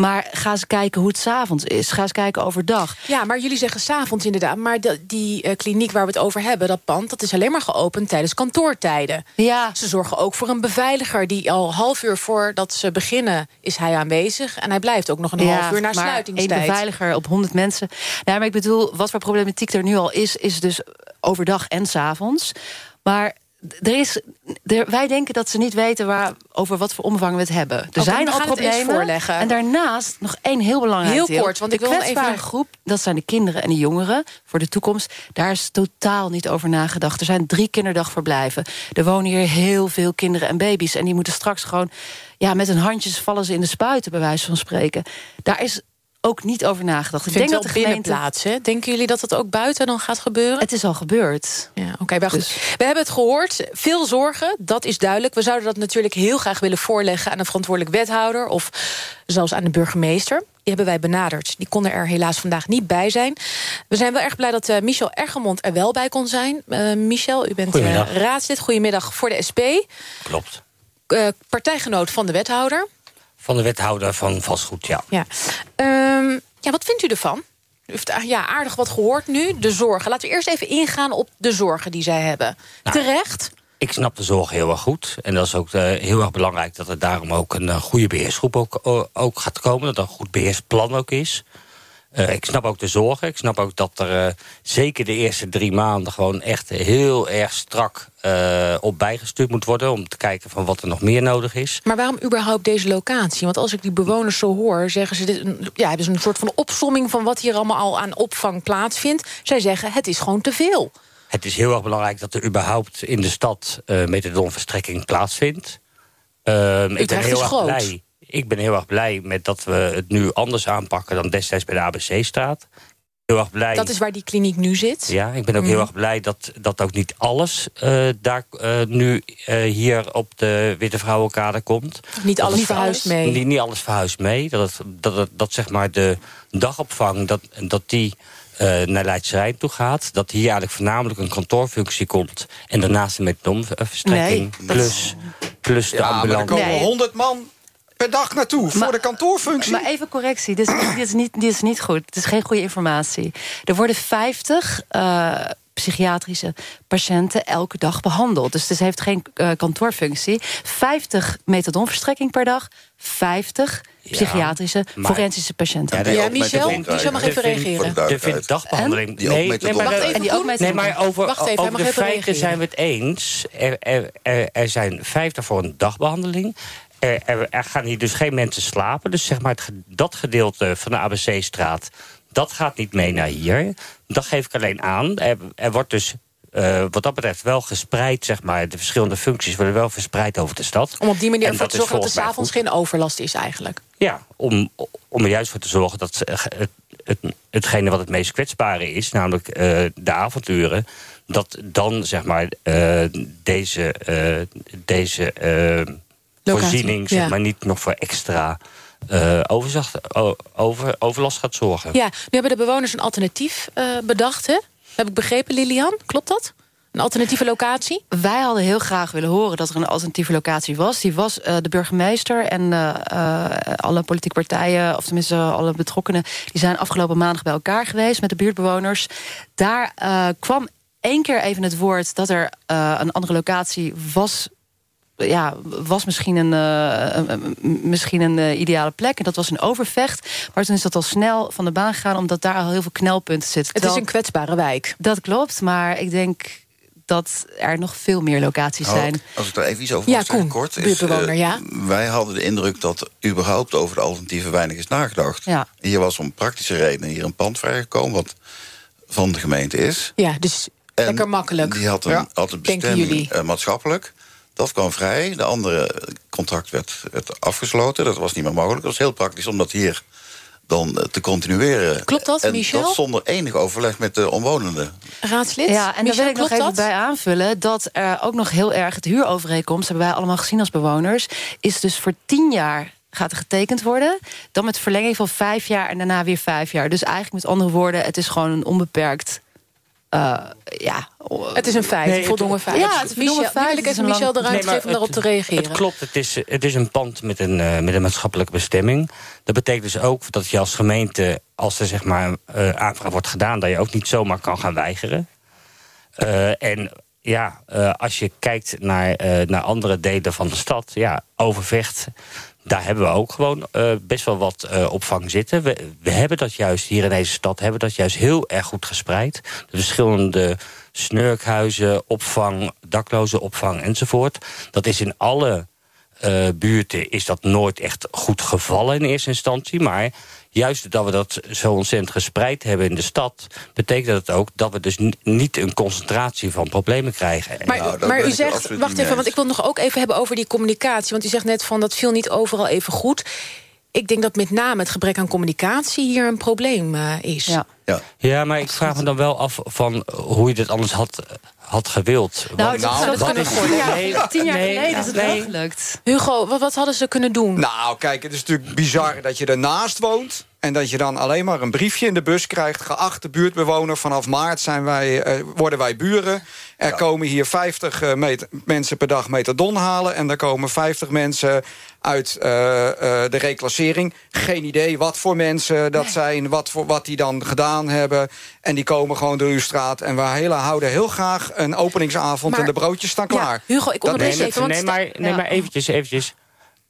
Maar ga eens kijken hoe het s'avonds is. Ga eens kijken overdag. Ja, maar jullie zeggen s'avonds inderdaad. Maar de, die uh, kliniek waar we het over hebben, dat pand... dat is alleen maar geopend tijdens kantoortijden. Ja. Ze zorgen ook voor een beveiliger... die al half uur voordat ze beginnen is hij aanwezig. En hij blijft ook nog een ja, half uur na maar sluitingstijd. een beveiliger op 100 mensen. Nou, maar ik bedoel, wat voor problematiek er nu al is... is dus overdag en s'avonds. Maar er is, er, wij denken dat ze niet weten waar, over wat voor omvang we het hebben. Er zijn al problemen. voorleggen. En daarnaast nog één heel belangrijk Heel deel. kort, want de ik wil even- kwetsbare groep, dat zijn de kinderen en de jongeren voor de toekomst. Daar is totaal niet over nagedacht. Er zijn drie kinderdagverblijven. Er wonen hier heel veel kinderen en baby's. En die moeten straks gewoon... Ja, met hun handjes vallen ze in de spuiten, bij wijze van spreken. Daar is ook niet over nagedacht. Ik denk dat de gemeente plaatsen. Denken jullie dat dat ook buiten dan gaat gebeuren? Het is al gebeurd. Ja, oké, goed. We hebben het gehoord. Veel zorgen, dat is duidelijk. We zouden dat natuurlijk heel graag willen voorleggen aan een verantwoordelijk wethouder of zelfs aan de burgemeester. Die hebben wij benaderd. Die konden er helaas vandaag niet bij zijn. We zijn wel erg blij dat eh, Michel Ergemond er wel bij kon zijn. Eh, Michel, u bent eh, Goedemiddag. raadslid. Goedemiddag voor de SP. Klopt. Eh, partijgenoot van de wethouder. Van de wethouder van vastgoed, ja. Ja. Ehm, ja, wat vindt u ervan? U heeft eh, ja, aardig wat gehoord nu. De zorgen. Laten we eerst even ingaan op de zorgen die zij hebben. Terecht? Ik snap de zorg heel erg goed. En dat is ook eh, heel erg belangrijk dat er daarom ook een eh, goede beheersgroep ook, ook gaat komen. Dat er een goed beheersplan ook is. Eh, ik snap ook de zorgen. Ik snap ook dat er eh, zeker de eerste drie maanden gewoon echt heel erg strak eh, op bijgestuurd moet worden. Om te kijken van wat er nog meer nodig is. Maar waarom überhaupt deze locatie? Want als ik die bewoners zo hoor, zeggen ze... Dit, ja, hebben ze een soort van opsomming van wat hier allemaal al aan opvang plaatsvindt. Zij zeggen, het is gewoon te veel. Het is heel erg belangrijk dat er überhaupt in de stad eh methadonverstrekking plaatsvindt. Ehm, ik ben heel is erg groot. blij. Ik ben heel erg blij met dat we het nu anders aanpakken dan destijds bij de ABC-straat. Heel erg blij. Dat is waar die kliniek nu zit. Ja, ik ben ook heel Mhm. erg blij dat, dat ook niet alles eh, daar eh, nu eh, hier op de Witte Vrouwenkade komt. Niet alles verhuist mee. Niet, niet alles verhuist mee. Dat, het, dat, dat zeg maar de dagopvang, dat, dat die eh, naar Leidse toe gaat. Dat hier eigenlijk voornamelijk een kantoorfunctie komt. En daarnaast een metadonverstrekking. Nee, plus, plus de Ja, maar er komen 100 man per dag naartoe voor de kantoorfunctie. Maar even correctie, dit is, dit, is niet, dit is niet goed. Het is geen goede informatie. Er worden 50 eh, psychiatrische patiënten elke dag behandeld. Dus het heeft geen eh, kantoorfunctie. 50 methadonverstrekking per dag. 50 psychiatrische maar- forensische patiënten. Ja, nee, ook met de wind- De vindt dagbehandeling. Die nee, maar, Wacht even, En die ook met nee, maar over, Wacht even, over mag de even feiten reageren. zijn we het eens. Er, er, er, er zijn 50 voor een dagbehandeling. Er, er, er gaan hier dus geen mensen slapen. Dus zeg maar het, dat gedeelte van de ABC-straat... dat gaat niet mee naar hier. Dat geef ik alleen aan. Er, er wordt dus eh, wat dat betreft wel gespreid, zeg maar. De verschillende functies worden wel verspreid over de stad. Om op die manier ervoor te zorgen dat er s'avonds geen overlast is eigenlijk. Ja, om, om er juist voor te zorgen dat ze- het, het, hetgene wat het meest kwetsbare is, namelijk eh, de avonduren, dat dan zeg maar eh, deze, eh, deze voorziening zeg ja. maar, niet nog voor extra eh, overzacht, over, overlast gaat zorgen. Ja, nu hebben de bewoners een alternatief eh, bedacht, hè? Heb ik begrepen, Lilian? Klopt dat? Een alternatieve locatie? Wij hadden heel graag willen horen dat er een alternatieve locatie was. Die was eh, de burgemeester en eh, eh, alle politieke partijen... of tenminste alle betrokkenen... die zijn afgelopen maandag bij elkaar geweest met de buurtbewoners. Daar eh, kwam één keer even het woord dat er eh, een andere locatie was... Ja, was misschien een, eh, misschien een eh, ideale plek. En dat was een overvecht. Maar toen is dat al snel van de baan gegaan... omdat daar al heel veel knelpunten zitten. Het is een kwetsbare wijk. Dat klopt, maar ik denk dat er nog veel meer locaties Nou, zijn. Als ik daar even iets over Ja, mag zeggen, kort. buurtbewoner, eh, ja. Wij hadden de indruk dat er überhaupt over de alternatieven weinig is nagedacht. Ja. Hier was om praktische redenen hier een pand vrijgekomen... wat van de gemeente is. Ja, dus En lekker makkelijk. Die had een, Ja. had een bestemming jullie? eh, maatschappelijk. Dat kwam vrij. De andere contract werd, werd afgesloten. Dat was niet meer mogelijk. Dat was heel praktisch om dat hier dan eh, te continueren. Klopt dat, en Michel? dat zonder enig overleg met de omwonenden. Raadslid? Ja, en daar wil ik nog even dat? bij aanvullen... dat er ook nog heel erg het huurovereenkomst... hebben wij allemaal gezien als bewoners... is dus voor tien jaar gaat er getekend worden. Dan met verlenging van vijf jaar en daarna weer vijf jaar. Dus eigenlijk met andere woorden, het is gewoon een onbeperkt... eh, ja, Het is een feit, Nee, voldongen feit. Ja, het is een Michel, feit. is Michel de ruimte Nee, maar geven om daarop te reageren. Het klopt, het is, het is een pand met een, eh, met een maatschappelijke bestemming. Dat betekent dus ook dat je als gemeente, als er zeg maar eh, aanvraag wordt gedaan, dat je ook niet zomaar kan gaan weigeren. Eh, en ja, eh, als je kijkt naar, eh, naar andere delen van de stad, ja, Overvecht. Daar hebben we ook gewoon eh, best wel wat eh, opvang zitten. We, hebben dat juist hier in deze stad hebben dat juist heel erg goed gespreid. De verschillende snurkhuizen, opvang, dakloze opvang enzovoort. Dat is in alle uh, buurten is dat nooit echt goed gevallen in eerste instantie. Maar juist dat we dat zo ontzettend gespreid hebben in de stad... betekent dat ook dat we dus niet een concentratie van problemen krijgen. Maar, nou, maar u zegt, wacht even, want ik wil nog ook even hebben over die communicatie. Want u zegt net van dat viel niet overal even goed. Ik denk dat met name het gebrek aan communicatie hier een probleem uh, is. Ja. Ja. ja, maar ik vraag me dan wel af van hoe je dit anders had had gewild. Nou, dat nou, tien jaar, nee, tien jaar nee, geleden is het nee. gelukt. Hugo, wat, wat hadden ze kunnen doen? Nou, kijk, het is natuurlijk bizar dat je ernaast woont... En dat je dan alleen maar een briefje in de bus krijgt. Geachte buurtbewoner, vanaf maart zijn wij, uh, worden wij buren. Er komen hier 50 uh, meter, mensen per dag metadon halen. En er komen 50 mensen uit uh, de reclassering. Geen idee wat voor mensen dat zijn, wat, voor, wat die dan gedaan hebben. En die komen gewoon door uw straat. En we hele, houden heel graag een openingsavond en de broodjes staan klaar. Hugo, ik onderbreek nee, even. Nee, maar, nee, maar eventjes, eventjes.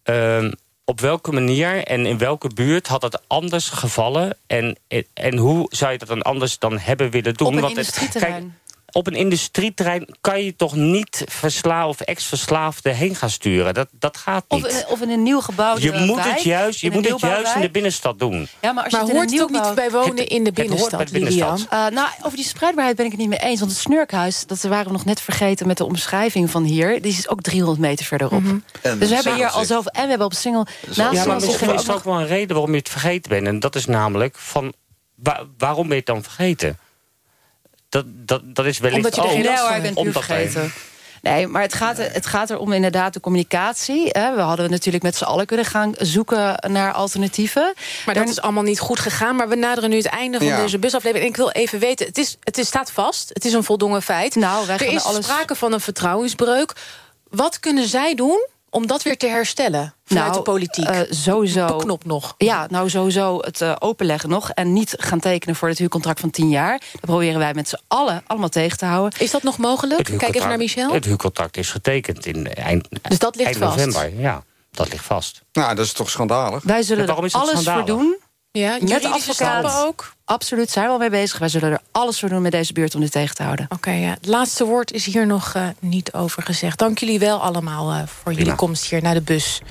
Uh, op welke manier en in welke buurt had het anders gevallen? En, en hoe zou je dat dan anders dan hebben willen doen? Op een Want industrieterrein op een industrieterrein kan je toch niet versla of ex-verslaafden heen gaan sturen. Dat, dat gaat niet. Of, of in een nieuw gebouw. Je moet het juist, je moet het juist in de binnenstad doen. Ja, maar als maar je hoort het ook niet bij wonen in de binnenstad, Lilian? Uh, nou, over die spreidbaarheid ben ik het niet mee eens. Want het Snurkhuis, dat waren we nog net vergeten met de omschrijving van hier. Die is ook 300 meter verderop. Mm -hmm. Dus we hebben hier al zoveel... En we hebben op Singel... Naast ja, maar misschien is er ook wel een reden waarom je het vergeten bent. En dat is namelijk van... waarom ben je het dan vergeten? Dat, dat, dat is wellicht Omdat je er geen last van bent vergeten. Nee, maar het gaat, het gaat er om inderdaad de communicatie. We hadden natuurlijk met z'n allen kunnen gaan zoeken naar alternatieven. Maar dat is allemaal niet goed gegaan. Maar we naderen nu het einde van deze busaflevering. En ik wil even weten, het, is, het is, staat vast. Het is een voldongen feit. Nou, wij er is alles... sprake van een vertrouwensbreuk. Wat kunnen zij doen om dat weer te herstellen vanuit nou, de politiek? Uh, sowieso. knop nog. Ja, nou sowieso het uh, openleggen nog. En niet gaan tekenen voor het huurcontract van 10 jaar. Dat proberen wij met z'n allen allemaal tegen te houden. Is dat nog mogelijk? Kijk even naar Michel. Het huurcontract is getekend in eind, dus dat ligt eind vast. november. Ja, dat ligt vast. Nou, dat is toch schandalig? Wij zullen er alles voor doen ja, met advocaten ook? Absoluut, zijn we al mee bezig. Wij zullen er alles voor doen met deze buurt om dit tegen te houden. Oké, ja. het laatste woord is hier nog uh, niet over gezegd. Dank jullie wel allemaal uh, voor jullie komst hier naar de bus.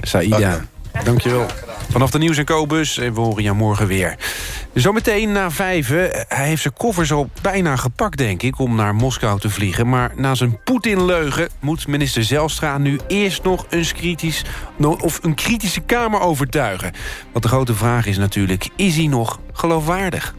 Saïda. Dankjewel. Vanaf de Nieuws en Co-bus en we horen jou morgen weer. Zometeen na vijven. Hij heeft zijn koffers al bijna gepakt, denk ik... om naar Moskou te vliegen. Maar na zijn Poetin-leugen moet minister Zelstra nu eerst nog eens kritisch... of een kritische kamer overtuigen. Want de grote vraag is natuurlijk, is hij nog geloofwaardig?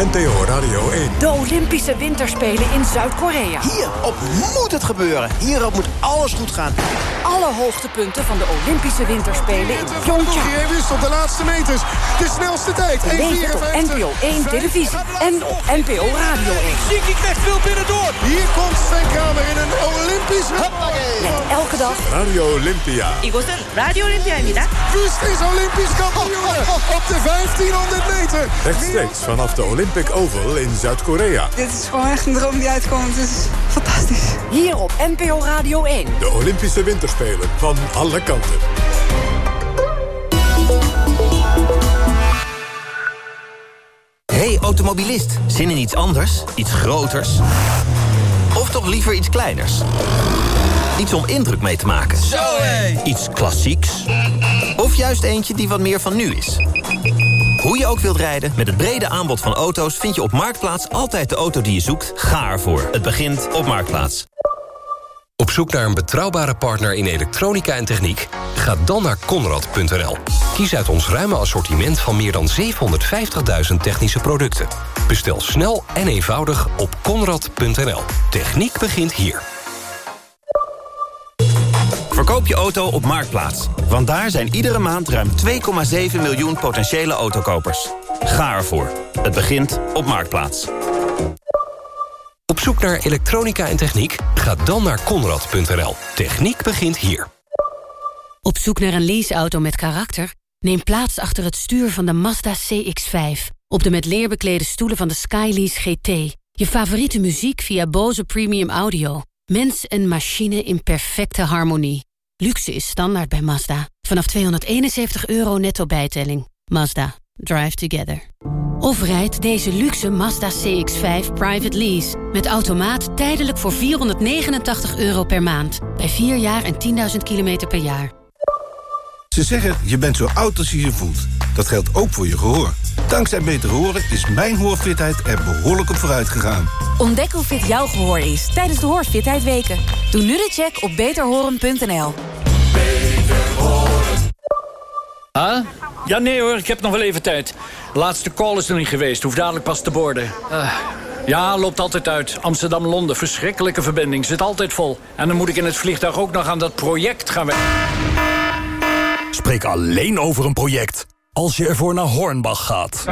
NTO Radio 1. De Olympische Winterspelen in Zuid-Korea. Hierop moet het gebeuren. Hierop moet alles goed gaan. Alle hoogtepunten van de Olympische Winterspelen in Pyeongchang. Hij wist op de laatste meters de snelste tijd. Beleef op NPO 1 televisie en op NPO Radio 1. Ziki krijgt veel binnendoor. Hier komt Sven Kramer in een Olympisch... Met elke dag... Radio Olympia. 이곳은 Radio Olympia입니다. Wust is Olympisch kampioen op de 1500 meter. Rechtstreeks vanaf de Olympische Olympic Oval in Zuid-Korea. Dit is gewoon echt een droom die uitkomt. Het is fantastisch. Hier op NPO Radio 1. De Olympische Winterspelen van alle kanten. Hey automobilist, zin in iets anders? Iets groters? Of toch liever iets kleiners? Iets om indruk mee te maken? Zo Iets klassieks? Of juist eentje die wat meer van nu is? Hoe je ook wilt rijden, met het brede aanbod van auto's... vind je op Marktplaats altijd de auto die je zoekt. Ga ervoor. Het begint op Marktplaats. Op zoek naar een betrouwbare partner in elektronica en techniek? Ga dan naar Conrad.nl. Kies uit ons ruime assortiment van meer dan 750.000 technische producten. Bestel snel en eenvoudig op Conrad.nl. Techniek begint hier. Verkoop je auto op Marktplaats. Want daar zijn iedere maand ruim 2,7 miljoen potentiële autokopers. Ga ervoor. Het begint op Marktplaats. Op zoek naar elektronica en techniek? Ga dan naar Conrad.nl. Techniek begint hier. Op zoek naar een leaseauto met karakter? Neem plaats achter het stuur van de Mazda CX-5. Op de met leer beklede stoelen van de Skylease GT. Je favoriete muziek via Bose Premium Audio. Mens en machine in perfecte harmonie. Luxe is standaard bij Mazda. Vanaf 271 euro netto bijtelling. Mazda. Drive together. Of rijd deze luxe Mazda CX-5 private lease. Met automaat tijdelijk voor 489 euro per maand. Bij 4 jaar en 10.000 kilometer per jaar. Ze zeggen, je bent zo oud als je je voelt. Dat geldt ook voor je gehoor. Dankzij Beter Horen is mijn hoorfitheid er behoorlijk op vooruit gegaan. Ontdek hoe fit jouw gehoor is tijdens de Hoorfitheid Weken. Doe nu de check op beterhoren.nl. Ah? Ja, nee hoor, ik heb nog wel even tijd. De laatste call is er niet geweest, hoef dadelijk pas te borden. Ah. Ja, loopt altijd uit. Amsterdam-Londen, verschrikkelijke verbinding, zit altijd vol. En dan moet ik in het vliegtuig ook nog aan dat project gaan Spreek alleen over een project als je ervoor naar Hornbach gaat.